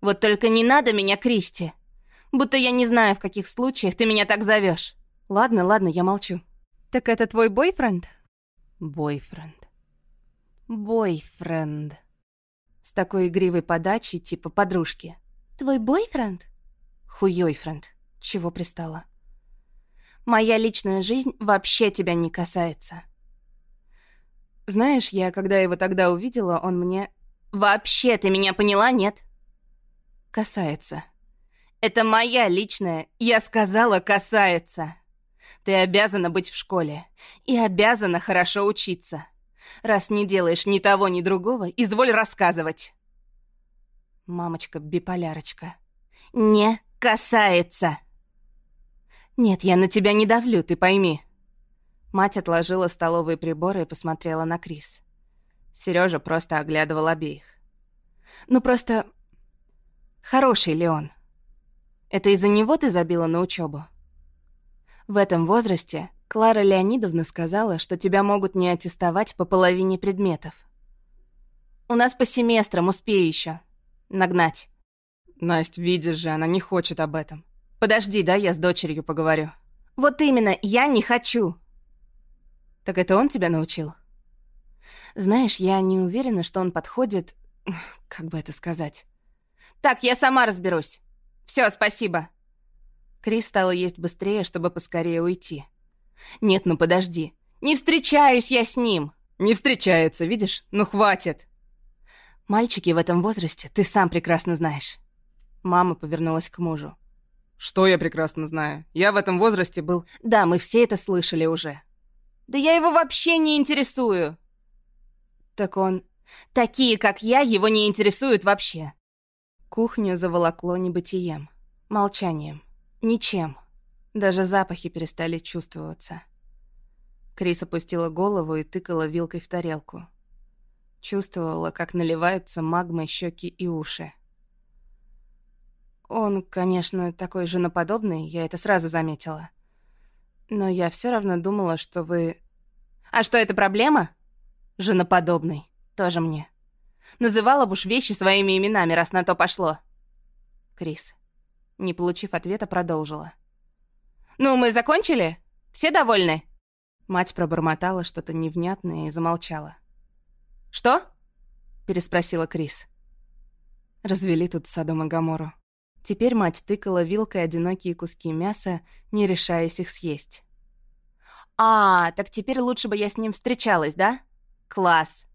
«Вот только не надо меня, Кристи!» «Будто я не знаю, в каких случаях ты меня так зовешь. «Ладно, ладно, я молчу».
«Так это твой бойфренд?»
«Бойфренд. Бойфренд». С такой игривой подачей, типа подружки.
«Твой бойфренд?»
«Хуёйфренд. Чего пристала?» «Моя личная жизнь вообще тебя не касается». Знаешь, я, когда его тогда увидела, он мне... «Вообще, ты меня поняла, нет?» «Касается». «Это моя личная, я сказала, касается». «Ты обязана быть в школе. И обязана хорошо учиться». Раз не делаешь ни того, ни другого, изволь рассказывать. Мамочка, биполярочка. Не касается. Нет, я на тебя не давлю, ты пойми. Мать отложила столовые приборы и посмотрела на Крис. Сережа просто оглядывал обеих. Ну просто... Хороший ли он? Это из-за него ты забила на учебу? В этом возрасте Клара Леонидовна сказала, что тебя могут не аттестовать по половине предметов. У нас по семестрам, успею еще Нагнать.
Насть, видишь же, она не хочет об этом.
Подожди, да, я с дочерью поговорю. Вот именно, я не хочу. Так это он тебя научил? Знаешь, я не уверена, что он подходит... Как бы это сказать? Так, я сама разберусь. Все, спасибо. Крис стала есть быстрее, чтобы поскорее уйти. «Нет, ну подожди. Не встречаюсь я с ним!»
«Не встречается, видишь? Ну хватит!»
«Мальчики в этом возрасте, ты сам прекрасно знаешь». Мама повернулась к мужу.
«Что я прекрасно знаю? Я в этом возрасте был...»
«Да, мы все это слышали уже». «Да я его вообще не интересую!» «Так он...» «Такие, как я, его не интересуют вообще». Кухню заволокло небытием, молчанием, ничем. Даже запахи перестали чувствоваться. Крис опустила голову и тыкала вилкой в тарелку. Чувствовала, как наливаются магмой щеки и уши. Он, конечно, такой женоподобный, я это сразу заметила. Но я все равно думала, что вы... А что, это проблема? Женоподобный. Тоже мне. Называла бы уж вещи своими именами, раз на то пошло. Крис, не получив ответа, продолжила. — «Ну, мы закончили? Все довольны?» Мать пробормотала что-то невнятное и замолчала. «Что?» — переспросила Крис.
Развели тут Содом и Гамору. Теперь мать тыкала вилкой одинокие куски мяса, не решаясь их съесть.
«А, так теперь лучше бы я с ним встречалась, да? Класс.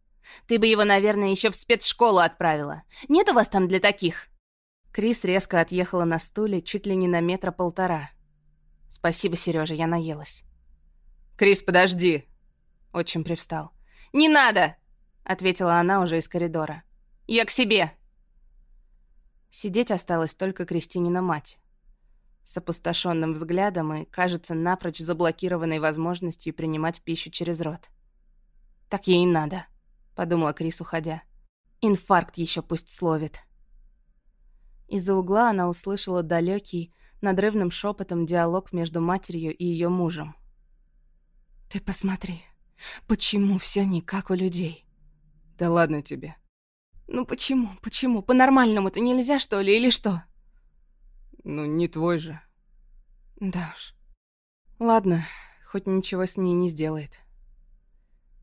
Ты бы его, наверное, еще в спецшколу отправила. Нет у вас там для таких?»
Крис резко отъехала на стуле чуть ли не на метра полтора.
«Спасибо, Сережа, я наелась».
«Крис, подожди!» Отчим привстал.
«Не надо!» — ответила она уже из коридора. «Я к себе!»
Сидеть осталась только Кристинина мать. С опустошенным взглядом и, кажется, напрочь заблокированной возможностью принимать пищу через рот.
«Так ей и надо», — подумала Крис, уходя. «Инфаркт еще пусть словит».
Из-за угла она услышала далекий, надрывным шепотом диалог между матерью и ее мужем. «Ты посмотри, почему все не как у людей?»
«Да ладно тебе», «Ну почему, почему? По-нормальному-то нельзя, что ли, или что?»
«Ну, не твой же».
«Да уж».
«Ладно, хоть ничего с ней не сделает».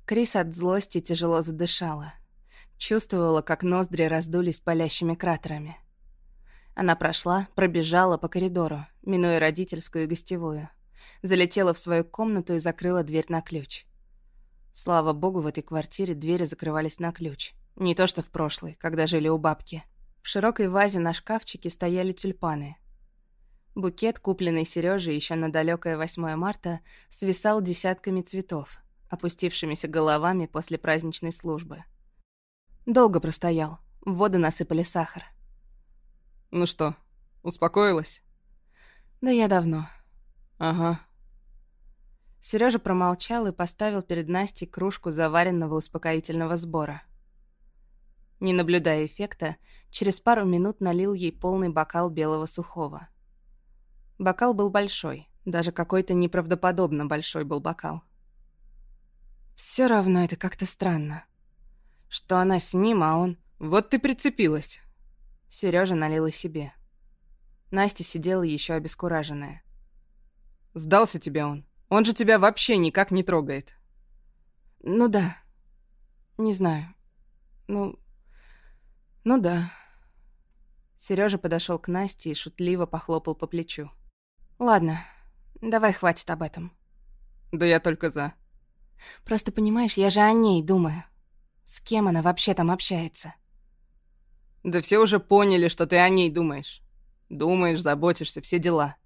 Крис от злости тяжело задышала. Чувствовала, как ноздри раздулись палящими кратерами. Она прошла, пробежала по коридору, минуя родительскую и гостевую. Залетела в свою комнату и закрыла дверь на ключ. Слава богу, в этой квартире двери закрывались на ключ. Не то что в прошлой, когда жили у бабки. В широкой вазе на шкафчике стояли тюльпаны. Букет, купленный Сережей еще на далекое 8 марта, свисал десятками цветов, опустившимися головами после праздничной службы. Долго простоял. В воду насыпали сахар.
«Ну что, успокоилась?»
«Да я давно».
«Ага».
Сережа промолчал и поставил перед Настей кружку заваренного успокоительного сбора. Не наблюдая эффекта, через пару минут налил ей полный бокал белого сухого. Бокал был большой, даже какой-то неправдоподобно большой был бокал. Все равно это как-то странно. Что она с ним, а он...
Вот ты прицепилась.
Сережа налила себе. Настя сидела еще обескураженная.
Сдался тебе он. Он же тебя вообще никак не трогает.
Ну да. Не знаю. Ну, «Ну да». Сережа подошел к Насте и шутливо похлопал по плечу. «Ладно, давай хватит об этом».
«Да я только за».
«Просто понимаешь, я же о ней думаю. С кем она вообще там общается?»
«Да все уже поняли, что ты о ней думаешь. Думаешь, заботишься, все дела».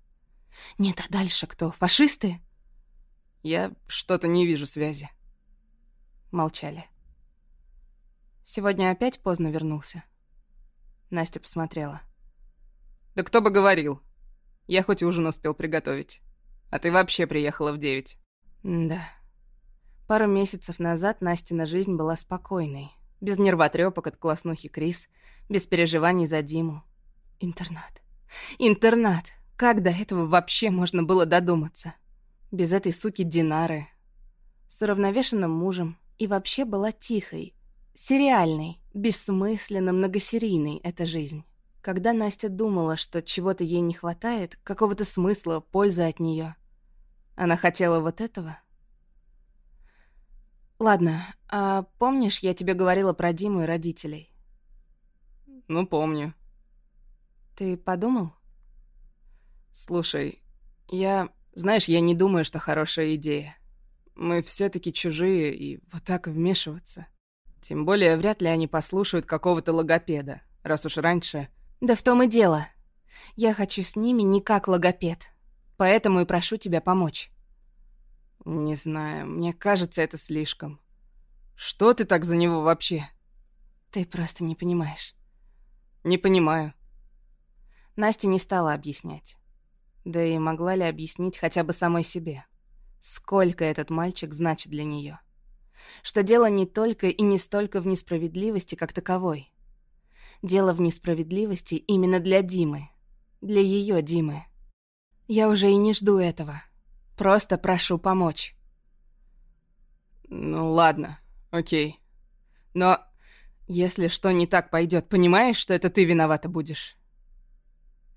«Нет, а дальше кто? Фашисты?»
«Я что-то не вижу связи».
Молчали. «Сегодня опять поздно вернулся?» Настя посмотрела.
«Да кто бы говорил. Я хоть ужин успел приготовить. А ты вообще приехала в девять».
«Да». Пару месяцев назад Настина жизнь была спокойной. Без нервотрепок от класснухи Крис, без переживаний за Диму. Интернат. Интернат! Как до этого вообще можно было додуматься? Без этой суки Динары. С уравновешенным мужем. И вообще была тихой, Сериальной, бессмысленно многосерийной эта жизнь. Когда Настя думала, что чего-то ей не хватает, какого-то смысла, пользы от нее, она хотела вот этого? Ладно, а помнишь, я тебе говорила про Диму и родителей?
Ну, помню.
Ты подумал?
Слушай, я... Знаешь, я не думаю, что хорошая идея. Мы все таки чужие, и вот так вмешиваться. Тем более, вряд ли они послушают какого-то логопеда, раз уж раньше...
Да в том и дело. Я хочу с ними не как логопед. Поэтому и прошу тебя помочь.
Не знаю, мне кажется, это слишком. Что ты так за него вообще?
Ты просто не понимаешь.
Не понимаю.
Настя не стала объяснять. Да и могла ли объяснить хотя бы самой себе? Сколько этот мальчик значит для нее? что дело не только и не столько в несправедливости как таковой. Дело в несправедливости именно для Димы. Для ее Димы. Я уже и не жду этого. Просто прошу помочь.
Ну ладно, окей. Но если что не так пойдет, понимаешь, что это ты виновата будешь?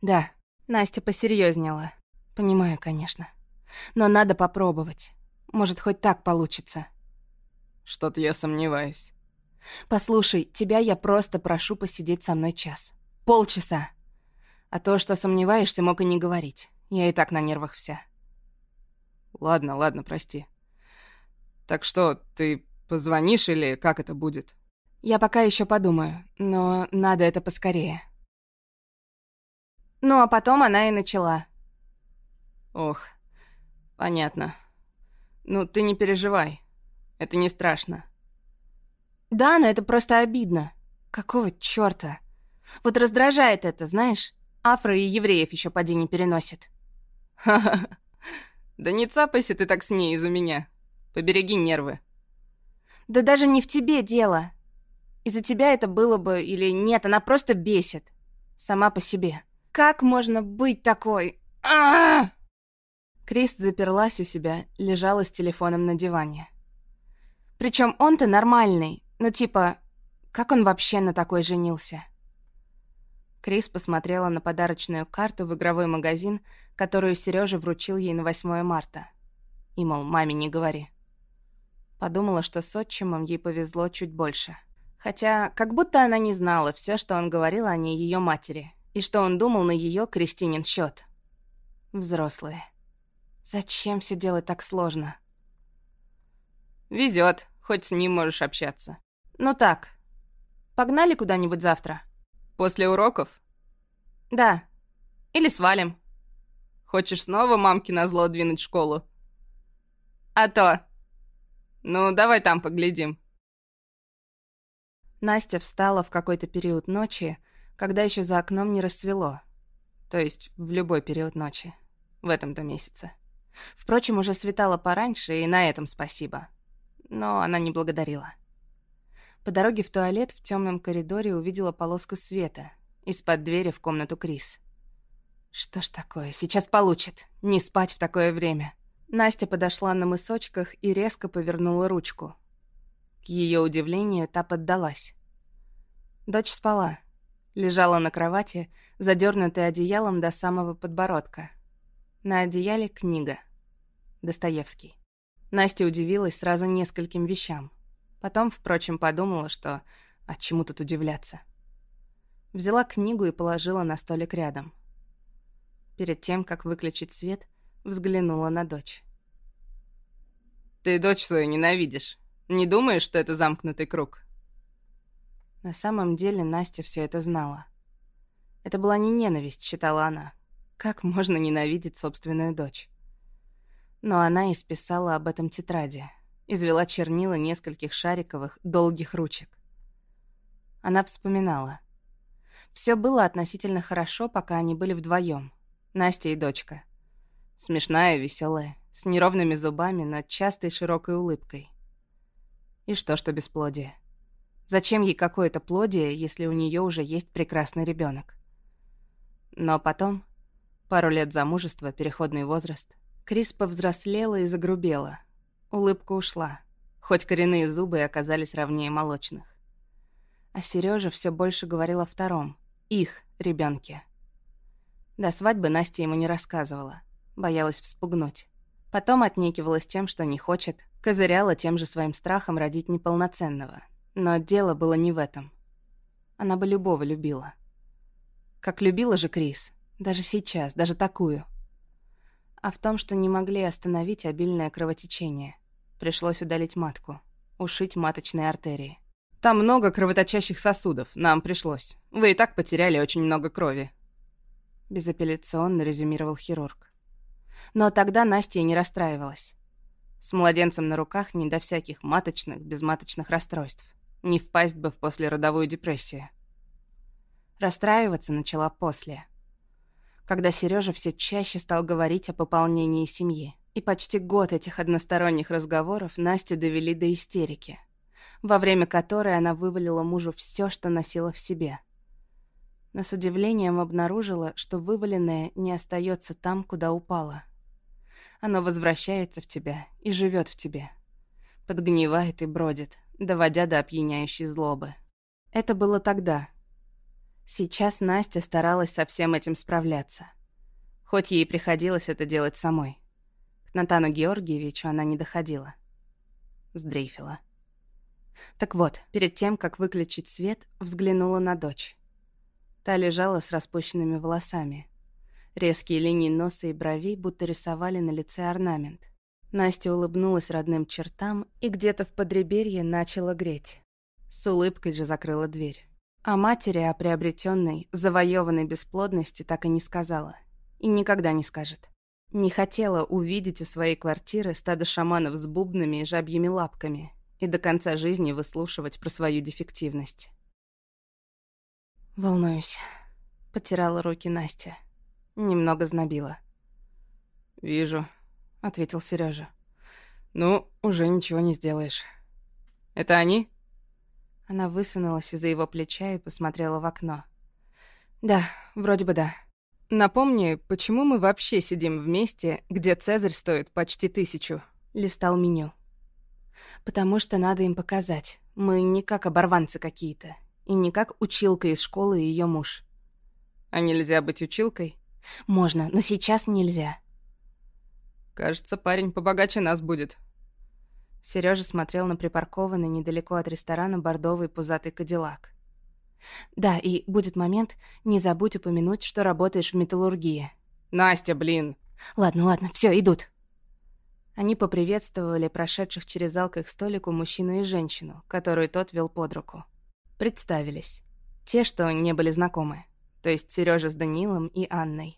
Да, Настя посерьезнела. Понимаю, конечно. Но надо попробовать. Может, хоть так получится.
Что-то я сомневаюсь. Послушай, тебя я просто прошу посидеть со мной час. Полчаса. А то, что сомневаешься, мог и не говорить. Я и так на нервах вся.
Ладно, ладно, прости. Так что, ты позвонишь или как это будет?
Я пока еще подумаю, но надо это поскорее. Ну, а потом она и начала.
Ох, понятно. Ну, ты не переживай. Это не страшно.
Да, но это просто обидно. Какого чёрта? Вот раздражает это, знаешь? Афро и евреев еще поди не переносит.
Ха-ха. Да не цапайся ты так с ней из-за меня. Побереги нервы.
Да даже не в тебе дело. Из-за тебя это было бы или нет, она просто бесит. Сама по себе. Как можно быть такой? А, -а, -а! Крис заперлась у себя, лежала с телефоном на диване. Причем он-то нормальный, ну типа, как он вообще на такой женился? Крис посмотрела на подарочную карту в игровой магазин, которую Сережа вручил ей на 8 марта. И, мол, маме не говори. Подумала, что с отчимом ей повезло чуть больше. Хотя, как будто она не знала все, что он говорил о ней ее матери, и что он думал на ее Кристинин счет. Взрослые. Зачем все делать так сложно?
Везет, хоть с ним можешь общаться.
Ну так. Погнали куда-нибудь завтра?
После уроков?
Да. Или свалим.
Хочешь снова мамки на зло двинуть в школу?
А то.
Ну, давай там поглядим.
Настя встала в какой-то период ночи, когда еще за окном не рассвело. То есть в любой период ночи. В этом-то месяце. Впрочем, уже светало пораньше, и на этом спасибо. Но она не благодарила. По дороге в туалет в темном коридоре увидела полоску света из-под двери в комнату Крис. Что ж такое, сейчас получит. Не спать в такое время. Настя подошла на мысочках и резко повернула ручку. К ее удивлению, та поддалась. Дочь спала. Лежала на кровати, задернутая одеялом до самого подбородка. На одеяле книга. Достоевский. Настя удивилась сразу нескольким вещам. Потом, впрочем, подумала, что... А чему тут удивляться? Взяла книгу и положила на столик рядом. Перед тем, как выключить свет, взглянула на дочь.
«Ты дочь свою ненавидишь. Не думаешь, что это замкнутый круг?»
На самом деле Настя все это знала. Это была не ненависть, считала она. Как можно ненавидеть собственную дочь? Но она исписала об этом тетради, извела чернила нескольких шариковых, долгих ручек. Она вспоминала. Все было относительно хорошо, пока они были вдвоем, Настя и дочка. Смешная, веселая, с неровными зубами, но частой широкой улыбкой. И что, что бесплодие? Зачем ей какое-то плодие, если у нее уже есть прекрасный ребенок? Но потом, пару лет замужества, переходный возраст, Крис повзрослела и загрубела. Улыбка ушла, хоть коренные зубы и оказались ровнее молочных. А Сережа все больше говорил о втором, их ребенке. До свадьбы Настя ему не рассказывала, боялась вспугнуть. Потом отнекивалась тем, что не хочет, козыряла тем же своим страхом родить неполноценного. Но дело было не в этом. Она бы любого любила. Как любила же Крис, даже сейчас, даже такую — а в том, что не могли остановить обильное кровотечение. Пришлось удалить матку, ушить маточные артерии.
«Там много кровоточащих сосудов, нам пришлось. Вы и так потеряли очень много крови», —
безапелляционно резюмировал хирург. Но тогда Настя не расстраивалась. С младенцем на руках не до всяких маточных, безматочных расстройств. Не впасть бы в послеродовую депрессию. Расстраиваться начала после — когда Сережа все чаще стал говорить о пополнении семьи. И почти год этих односторонних разговоров Настю довели до истерики, во время которой она вывалила мужу все, что носила в себе. Но с удивлением обнаружила, что вываленное не остается там, куда упало. Оно возвращается в тебя и живет в тебе. Подгнивает и бродит, доводя до опьяняющей злобы. Это было тогда, Сейчас Настя старалась со всем этим справляться. Хоть ей приходилось это делать самой. К Натану Георгиевичу она не доходила. Сдрейфила. Так вот, перед тем, как выключить свет, взглянула на дочь. Та лежала с распущенными волосами. Резкие линии носа и бровей будто рисовали на лице орнамент. Настя улыбнулась родным чертам и где-то в подреберье начала греть. С улыбкой же закрыла дверь. О матери, о приобретенной, завоеванной бесплодности так и не сказала. И никогда не скажет. Не хотела увидеть у своей квартиры стадо шаманов с бубнами и жабьими лапками и до конца жизни выслушивать про свою дефективность. «Волнуюсь», — потирала руки Настя. Немного знобила.
«Вижу», — ответил Сережа. «Ну, уже ничего не сделаешь. Это они?»
Она высунулась из-за его плеча и посмотрела в окно. «Да, вроде бы да».
«Напомни, почему мы вообще сидим вместе, где Цезарь стоит почти тысячу?»
Листал меню. «Потому что надо им показать. Мы не как оборванцы какие-то. И не как училка из школы и ее муж».
«А нельзя быть училкой?»
«Можно, но сейчас нельзя».
«Кажется, парень побогаче нас будет»,
Сережа смотрел на припаркованный недалеко от ресторана бордовый пузатый кадиллак. «Да, и будет момент, не забудь упомянуть, что работаешь в металлургии».
«Настя, блин!»
«Ладно, ладно, все, идут». Они поприветствовали прошедших через зал к их столику мужчину и женщину, которую тот вел под руку. Представились. Те, что не были знакомы. То есть Сережа с Данилом и Анной.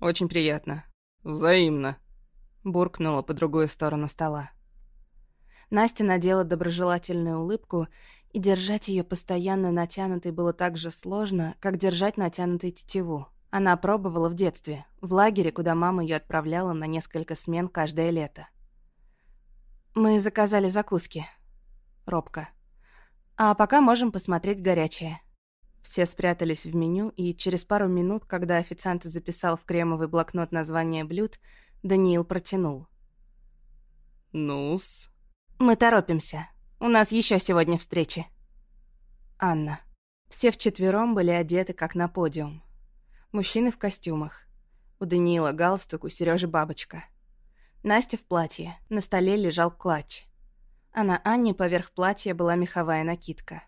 «Очень приятно. Взаимно», — буркнула по другую сторону стола.
Настя надела доброжелательную улыбку, и держать ее постоянно натянутой было так же сложно, как держать натянутой тетиву. Она пробовала в детстве, в лагере, куда мама ее отправляла на несколько смен каждое лето. «Мы заказали закуски». Робко. «А пока можем посмотреть горячее». Все спрятались в меню, и через пару минут, когда официант записал в кремовый блокнот название блюд, Даниил протянул.
«Ну-с?»
«Мы торопимся. У нас еще сегодня встречи». Анна. Все вчетвером были одеты как на подиум. Мужчины в костюмах. У Даниила галстук, у Сережи бабочка. Настя в платье. На столе лежал клатч. А на Анне поверх платья была меховая накидка.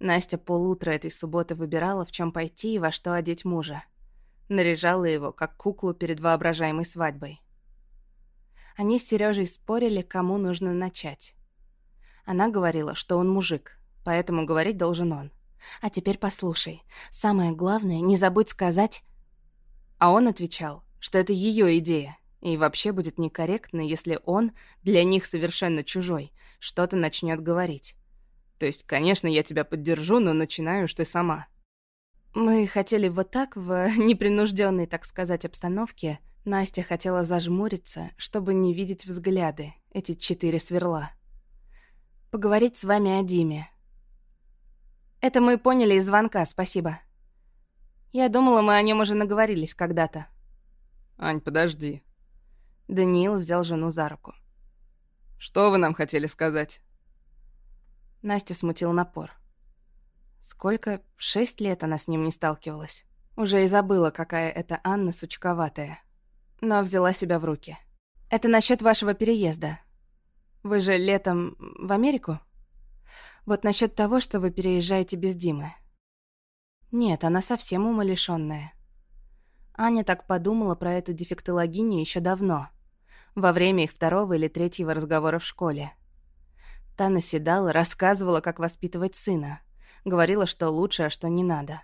Настя полутра этой субботы выбирала, в чем пойти и во что одеть мужа. Наряжала его, как куклу перед воображаемой свадьбой. Они с Сережей спорили, кому нужно начать. Она говорила, что он мужик, поэтому говорить должен он. А теперь послушай. Самое главное, не забудь сказать... А он отвечал, что это ее идея, и вообще будет некорректно, если он, для них совершенно чужой, что-то начнет говорить. То есть, конечно, я тебя поддержу, но начинаешь ты сама. Мы хотели вот так, в непринужденной, так сказать, обстановке, Настя хотела зажмуриться, чтобы не видеть взгляды, эти четыре сверла. Поговорить с вами о Диме. Это мы поняли из звонка, спасибо. Я думала, мы о нем уже наговорились когда-то.
Ань, подожди.
Даниил взял жену за руку.
Что вы нам хотели сказать?
Настя смутил напор. Сколько? Шесть лет она с ним не сталкивалась. Уже и забыла, какая это Анна сучковатая но взяла себя в руки. «Это насчет вашего переезда. Вы же летом в Америку? Вот насчет того, что вы переезжаете без Димы». Нет, она совсем умалишённая. Аня так подумала про эту дефектологиню еще давно, во время их второго или третьего разговора в школе. Та наседала, рассказывала, как воспитывать сына. Говорила, что лучше, а что не надо.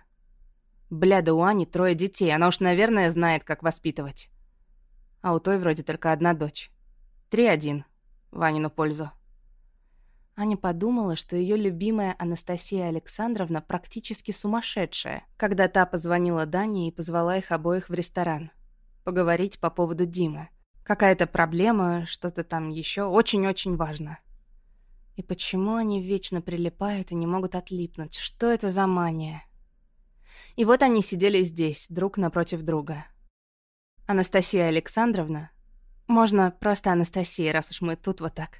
Бля, да у Ани трое детей, она уж, наверное, знает, как воспитывать а у той вроде только одна дочь. Три-один. Ванину пользу. Аня подумала, что ее любимая Анастасия Александровна практически сумасшедшая, когда та позвонила Дане и позвала их обоих в ресторан. Поговорить по поводу Димы. Какая-то проблема, что-то там еще очень-очень важно. И почему они вечно прилипают и не могут отлипнуть? Что это за мания? И вот они сидели здесь, друг напротив друга. Анастасия Александровна? Можно просто Анастасия, раз уж мы тут вот так.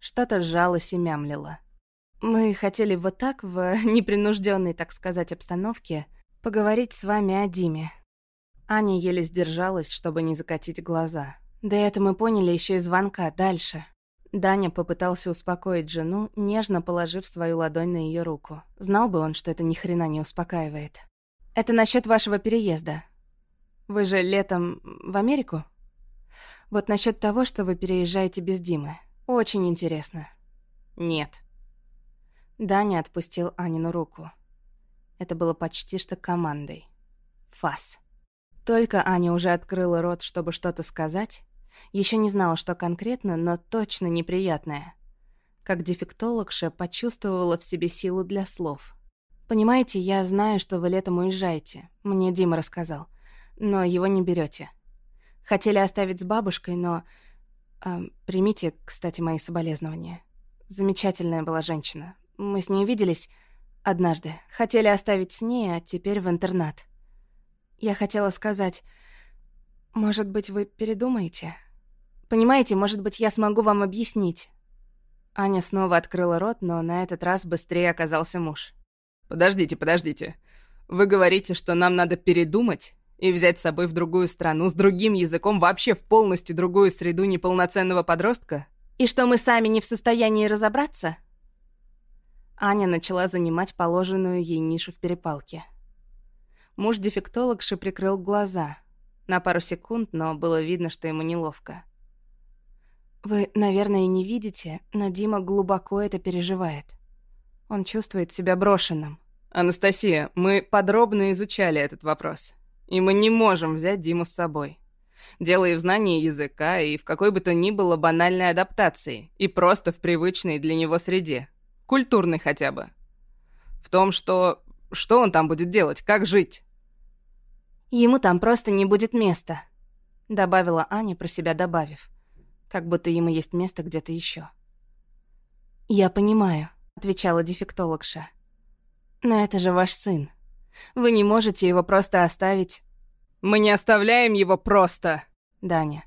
Что-то сжалось и мямлило. Мы хотели вот так, в непринужденной, так сказать, обстановке, поговорить с вами о Диме. Аня еле сдержалась, чтобы не закатить глаза. Да это мы поняли еще из звонка дальше. Даня попытался успокоить жену, нежно положив свою ладонь на ее руку. Знал бы он, что это ни хрена не успокаивает. «Это насчет вашего переезда. Вы же летом в Америку?» «Вот насчет того, что вы переезжаете без Димы. Очень интересно». «Нет». Даня отпустил Анину руку. Это было почти что командой. Фас. Только Аня уже открыла рот, чтобы что-то сказать, еще не знала, что конкретно, но точно неприятное. Как дефектологша почувствовала в себе силу для слов. «Понимаете, я знаю, что вы летом уезжаете. Мне Дима рассказал. Но его не берете. Хотели оставить с бабушкой, но... Э, примите, кстати, мои соболезнования. Замечательная была женщина. Мы с ней виделись однажды. Хотели оставить с ней, а теперь в интернат. Я хотела сказать... Может быть, вы передумаете?» Понимаете, может быть, я смогу вам объяснить». Аня снова открыла рот, но на этот раз быстрее оказался муж.
«Подождите, подождите. Вы говорите, что нам надо передумать и взять с собой в другую страну с другим языком, вообще в полностью другую среду неполноценного подростка?
И что мы сами не в состоянии разобраться?» Аня начала занимать положенную ей нишу в перепалке. Муж-дефектологши прикрыл глаза. На пару секунд, но было видно, что ему неловко. Вы, наверное, не видите, но Дима глубоко это переживает. Он чувствует себя брошенным.
Анастасия, мы подробно изучали этот вопрос. И мы не можем взять Диму с собой. Дело и в знании языка, и в какой бы то ни было банальной адаптации, и просто в привычной для него среде. Культурной хотя бы. В том, что... Что он там будет делать? Как жить?
Ему там просто не будет места, добавила Аня, про себя добавив как будто ему есть место где-то еще. «Я понимаю», — отвечала дефектологша. «Но это же ваш сын. Вы не можете его просто оставить...»
«Мы не оставляем его просто!»
«Даня».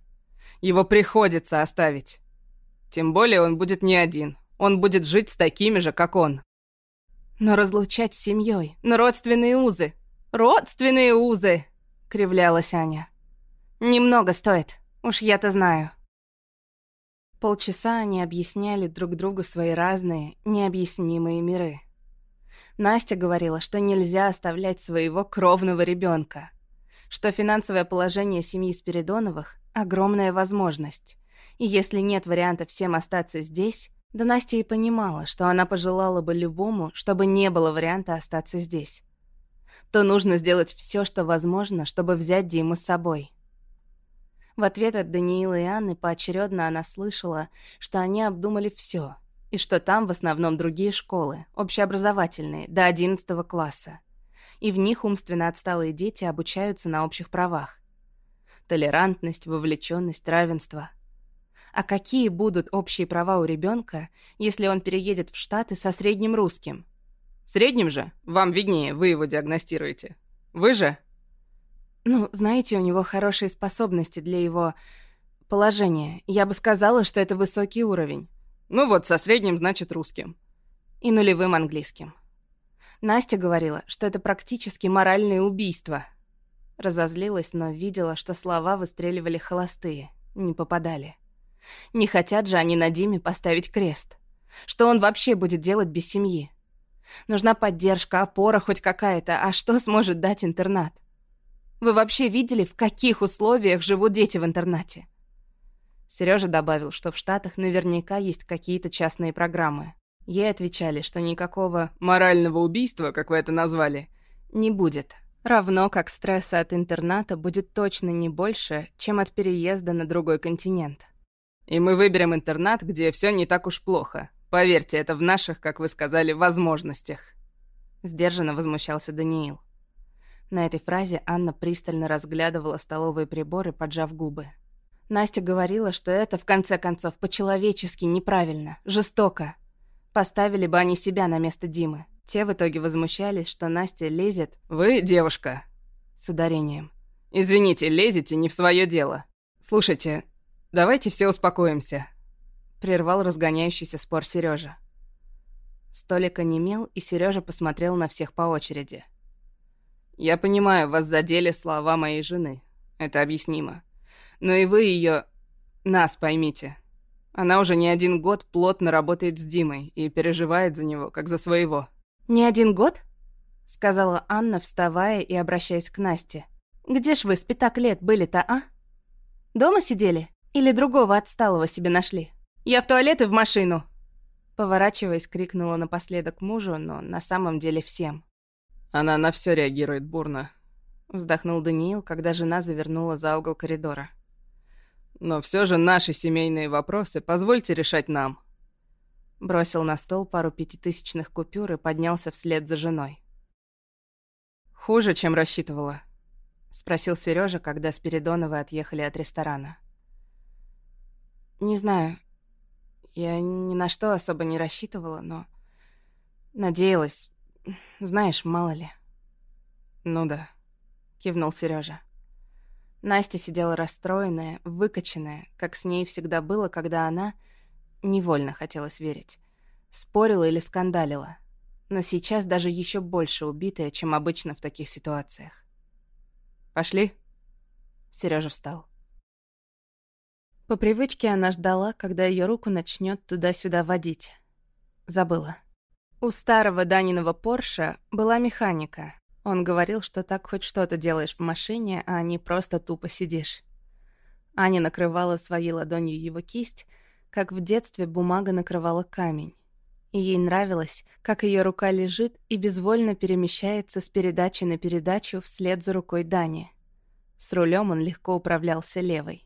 «Его приходится оставить. Тем более он будет не один. Он будет жить с такими же, как он».
«Но разлучать с семьей, но родственные узы...» «Родственные узы!» — кривлялась Аня. «Немного стоит, уж я-то знаю». Полчаса они объясняли друг другу свои разные, необъяснимые миры. Настя говорила, что нельзя оставлять своего кровного ребенка, что финансовое положение семьи Спиридоновых — огромная возможность, и если нет варианта всем остаться здесь, да Настя и понимала, что она пожелала бы любому, чтобы не было варианта остаться здесь, то нужно сделать все, что возможно, чтобы взять Диму с собой — в ответ от Даниила и Анны поочередно она слышала, что они обдумали все, и что там в основном другие школы, общеобразовательные, до 11 класса. И в них умственно отсталые дети обучаются на общих правах. Толерантность, вовлеченность, равенство. А какие будут общие права у ребенка, если он переедет в Штаты со средним русским?
Средним же? Вам виднее, вы его диагностируете. Вы же?
Ну, знаете, у него хорошие способности для его положения. Я бы сказала, что это высокий уровень.
Ну вот, со средним, значит, русским.
И нулевым английским. Настя говорила, что это практически моральное убийство. Разозлилась, но видела, что слова выстреливали холостые, не попадали. Не хотят же они на Диме поставить крест. Что он вообще будет делать без семьи? Нужна поддержка, опора хоть какая-то, а что сможет дать интернат? Вы вообще видели, в каких условиях живут дети в интернате?» Сережа добавил, что в Штатах наверняка есть какие-то частные программы. Ей отвечали, что никакого
«морального убийства», как вы это назвали,
не будет. Равно как стресса от интерната будет точно не больше, чем от переезда на другой континент.
И мы выберем интернат, где все не так уж плохо. Поверьте, это в наших, как вы сказали, возможностях.
Сдержанно возмущался Даниил. На этой фразе Анна пристально разглядывала столовые приборы, поджав губы. Настя говорила, что это, в конце концов, по-человечески неправильно, жестоко. Поставили бы они себя на место Димы. Те в итоге возмущались, что Настя лезет...
«Вы девушка!»
С ударением.
«Извините, лезете не в свое дело. Слушайте, давайте все успокоимся», — прервал разгоняющийся спор Сережа.
Столик онемел, и Сережа посмотрел на всех по очереди.
Я понимаю, вас задели слова моей жены. Это объяснимо. Но и вы ее... Нас поймите. Она уже не один год плотно работает с Димой и переживает за него, как за своего.
«Не один год?» — сказала Анна, вставая и обращаясь к Насте. «Где ж вы с пятак лет были-то, а? Дома сидели? Или другого отсталого себе нашли? Я в туалет и в машину!» Поворачиваясь, крикнула напоследок мужу, но на самом деле всем.
«Она на все реагирует бурно», —
вздохнул Даниил, когда жена завернула за угол коридора.
Но все же наши семейные вопросы позвольте решать нам».
Бросил на стол пару пятитысячных купюр и поднялся вслед за женой.
«Хуже, чем рассчитывала?»
— спросил Сережа, когда Спиридоновы отъехали от ресторана. «Не знаю. Я ни на что особо не рассчитывала, но... Надеялась. Знаешь, мало ли».
«Ну да», — кивнул Сережа.
Настя сидела расстроенная, выкоченная, как с ней всегда было, когда она, невольно хотелось верить, спорила или скандалила, но сейчас даже еще больше убитая, чем обычно в таких ситуациях.
«Пошли?»
Сережа встал. По привычке она ждала, когда ее руку начнет туда-сюда водить. Забыла. У старого Даниного Порша была механика, он говорил, что так хоть что-то делаешь в машине, а не просто тупо сидишь. Аня накрывала своей ладонью его кисть, как в детстве бумага накрывала камень. Ей нравилось, как ее рука лежит и безвольно перемещается с передачи на передачу вслед за рукой Дани. С рулем он легко управлялся левой.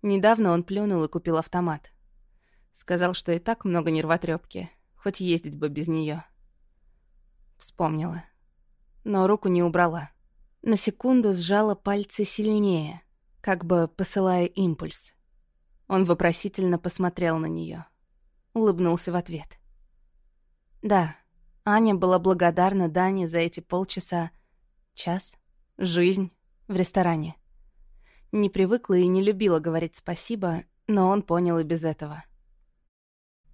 Недавно он плюнул и купил автомат. Сказал, что и так много нервотрепки, хоть ездить бы без нее. Вспомнила но руку не убрала. На секунду сжала пальцы сильнее, как бы посылая импульс. Он вопросительно посмотрел на нее, улыбнулся в ответ. Да, Аня была благодарна Дане за эти полчаса, час, жизнь в ресторане. Не привыкла и не любила говорить спасибо, но он понял и без этого.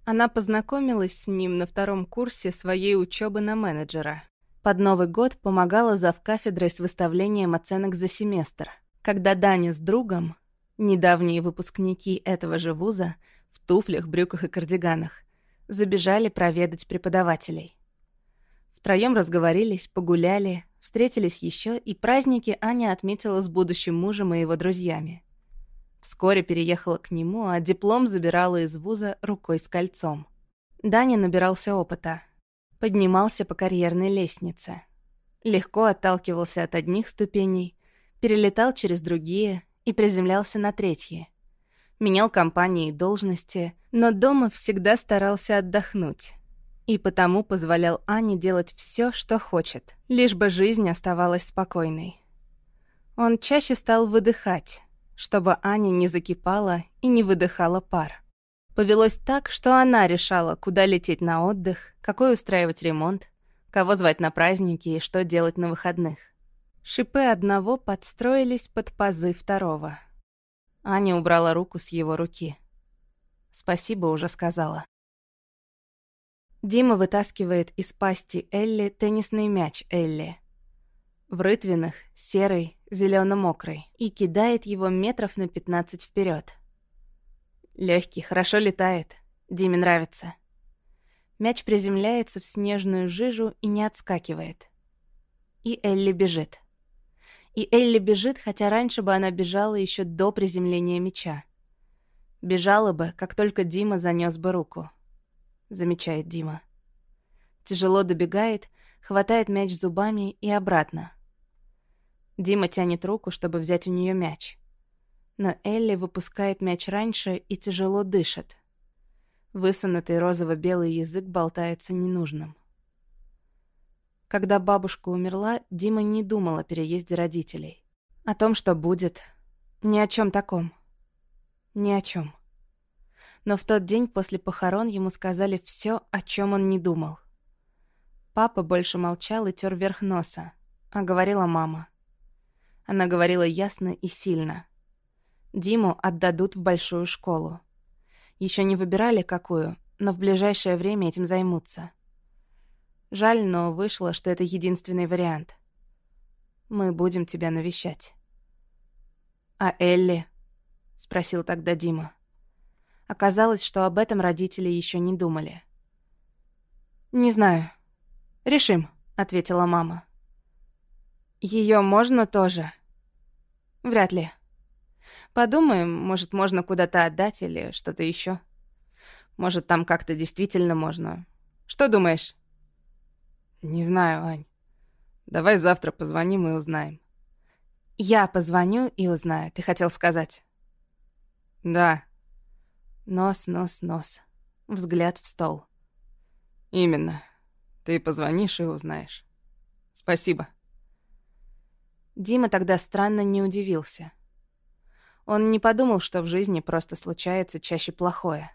Она познакомилась с ним на втором курсе своей учебы на менеджера. Под Новый год помогала зав кафедрой с выставлением оценок за семестр. Когда Даня с другом, недавние выпускники этого же вуза, в туфлях, брюках и кардиганах, забежали проведать преподавателей. Втроем разговорились, погуляли, встретились еще, и праздники Аня отметила с будущим мужем и его друзьями. Вскоре переехала к нему, а диплом забирала из вуза рукой с кольцом. Даня набирался опыта — Поднимался по карьерной лестнице. Легко отталкивался от одних ступеней, перелетал через другие и приземлялся на третьи. Менял компании и должности, но дома всегда старался отдохнуть. И потому позволял Ане делать все, что хочет, лишь бы жизнь оставалась спокойной. Он чаще стал выдыхать, чтобы Аня не закипала и не выдыхала пар. Повелось так, что она решала, куда лететь на отдых, какой устраивать ремонт, кого звать на праздники и что делать на выходных. Шипы одного подстроились под пазы второго. Аня убрала руку с его руки. «Спасибо», уже сказала. Дима вытаскивает из пасти Элли теннисный мяч Элли. В рытвинах, серый, зелено мокрый и кидает его метров на 15 вперед. Легкий, хорошо летает. Диме нравится. Мяч приземляется в снежную жижу и не отскакивает. И Элли бежит. И Элли бежит, хотя раньше бы она бежала еще до приземления мяча. Бежала бы, как только Дима занес бы руку. Замечает Дима. Тяжело добегает, хватает мяч зубами и обратно. Дима тянет руку, чтобы взять у нее мяч но Элли выпускает мяч раньше и тяжело дышит. Высунутый розово-белый язык болтается ненужным. Когда бабушка умерла, Дима не думал о переезде родителей. О том, что будет. Ни о чем таком. Ни о чем. Но в тот день после похорон ему сказали все, о чем он не думал. Папа больше молчал и тер вверх носа, а говорила мама. Она говорила ясно и сильно — Диму отдадут в большую школу. Еще не выбирали, какую, но в ближайшее время этим займутся. Жаль, но вышло, что это единственный вариант. Мы будем тебя навещать. «А Элли?» — спросил тогда Дима. Оказалось, что об этом родители еще не думали. «Не знаю. Решим», — ответила мама. Ее можно тоже?» «Вряд ли. Подумаем, может, можно куда-то отдать или что-то еще. Может, там как-то действительно можно. Что думаешь?»
«Не знаю, Ань. Давай завтра позвоним и узнаем».
«Я позвоню и узнаю, ты хотел сказать?»
«Да».
Нос, нос, нос. Взгляд в стол.
«Именно. Ты позвонишь и узнаешь. Спасибо».
Дима тогда странно не удивился. Он не подумал, что в жизни просто случается чаще плохое.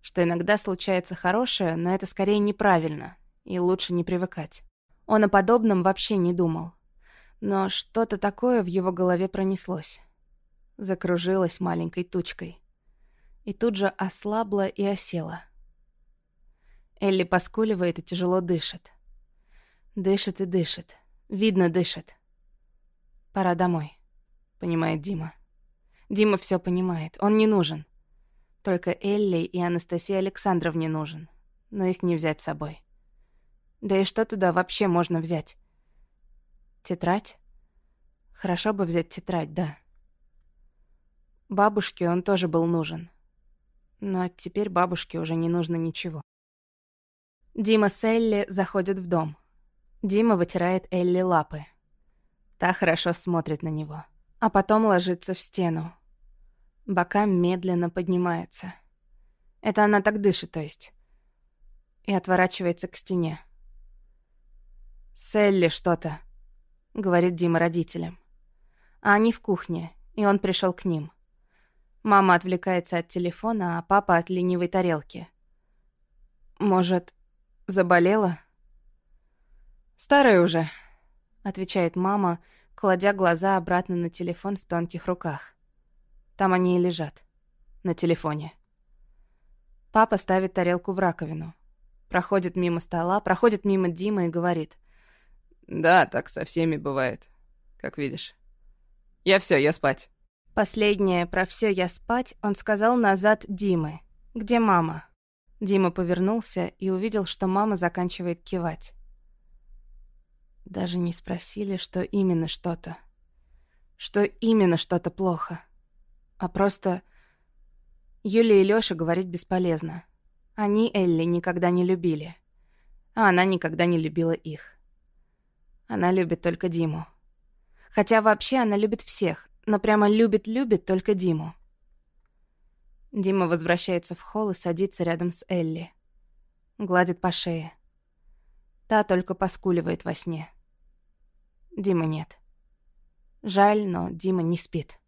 Что иногда случается хорошее, но это скорее неправильно, и лучше не привыкать. Он о подобном вообще не думал. Но что-то такое в его голове пронеслось. Закружилось маленькой тучкой. И тут же ослабла и осела. Элли поскуливает и тяжело дышит. Дышит и дышит. Видно, дышит. Пора домой, понимает Дима. Дима все понимает, он не нужен. Только Элли и Анастасия Александровне нужен, но их не взять с собой. Да и что туда вообще можно взять? Тетрадь? Хорошо бы взять тетрадь, да. Бабушке он тоже был нужен. Но теперь бабушке уже не нужно ничего. Дима с Элли заходят в дом. Дима вытирает Элли лапы. Та хорошо смотрит на него. А потом ложится в стену. Бока медленно поднимаются. Это она так дышит, то есть. И отворачивается к стене. «Селли что-то», — говорит Дима родителям. А они в кухне, и он пришел к ним. Мама отвлекается от телефона, а папа от ленивой тарелки. «Может, заболела?» «Старая уже», отвечает мама, кладя глаза обратно на телефон в тонких руках. Там они и лежат. На телефоне. Папа ставит тарелку в раковину. Проходит мимо стола, проходит мимо Димы и говорит.
«Да, так со всеми бывает, как видишь. Я все, я спать».
Последнее про все я спать он сказал назад Димы. «Где мама?» Дима повернулся и увидел, что мама заканчивает кивать. Даже не спросили, что именно что-то. Что именно что-то плохо. А просто... Юля и Лёша говорить бесполезно. Они Элли никогда не любили. А она никогда не любила их. Она любит только Диму. Хотя вообще она любит всех, но прямо любит-любит только Диму. Дима возвращается в холл и садится рядом с Элли. Гладит по шее. Та только поскуливает во сне. Димы нет. Жаль, но Дима не спит.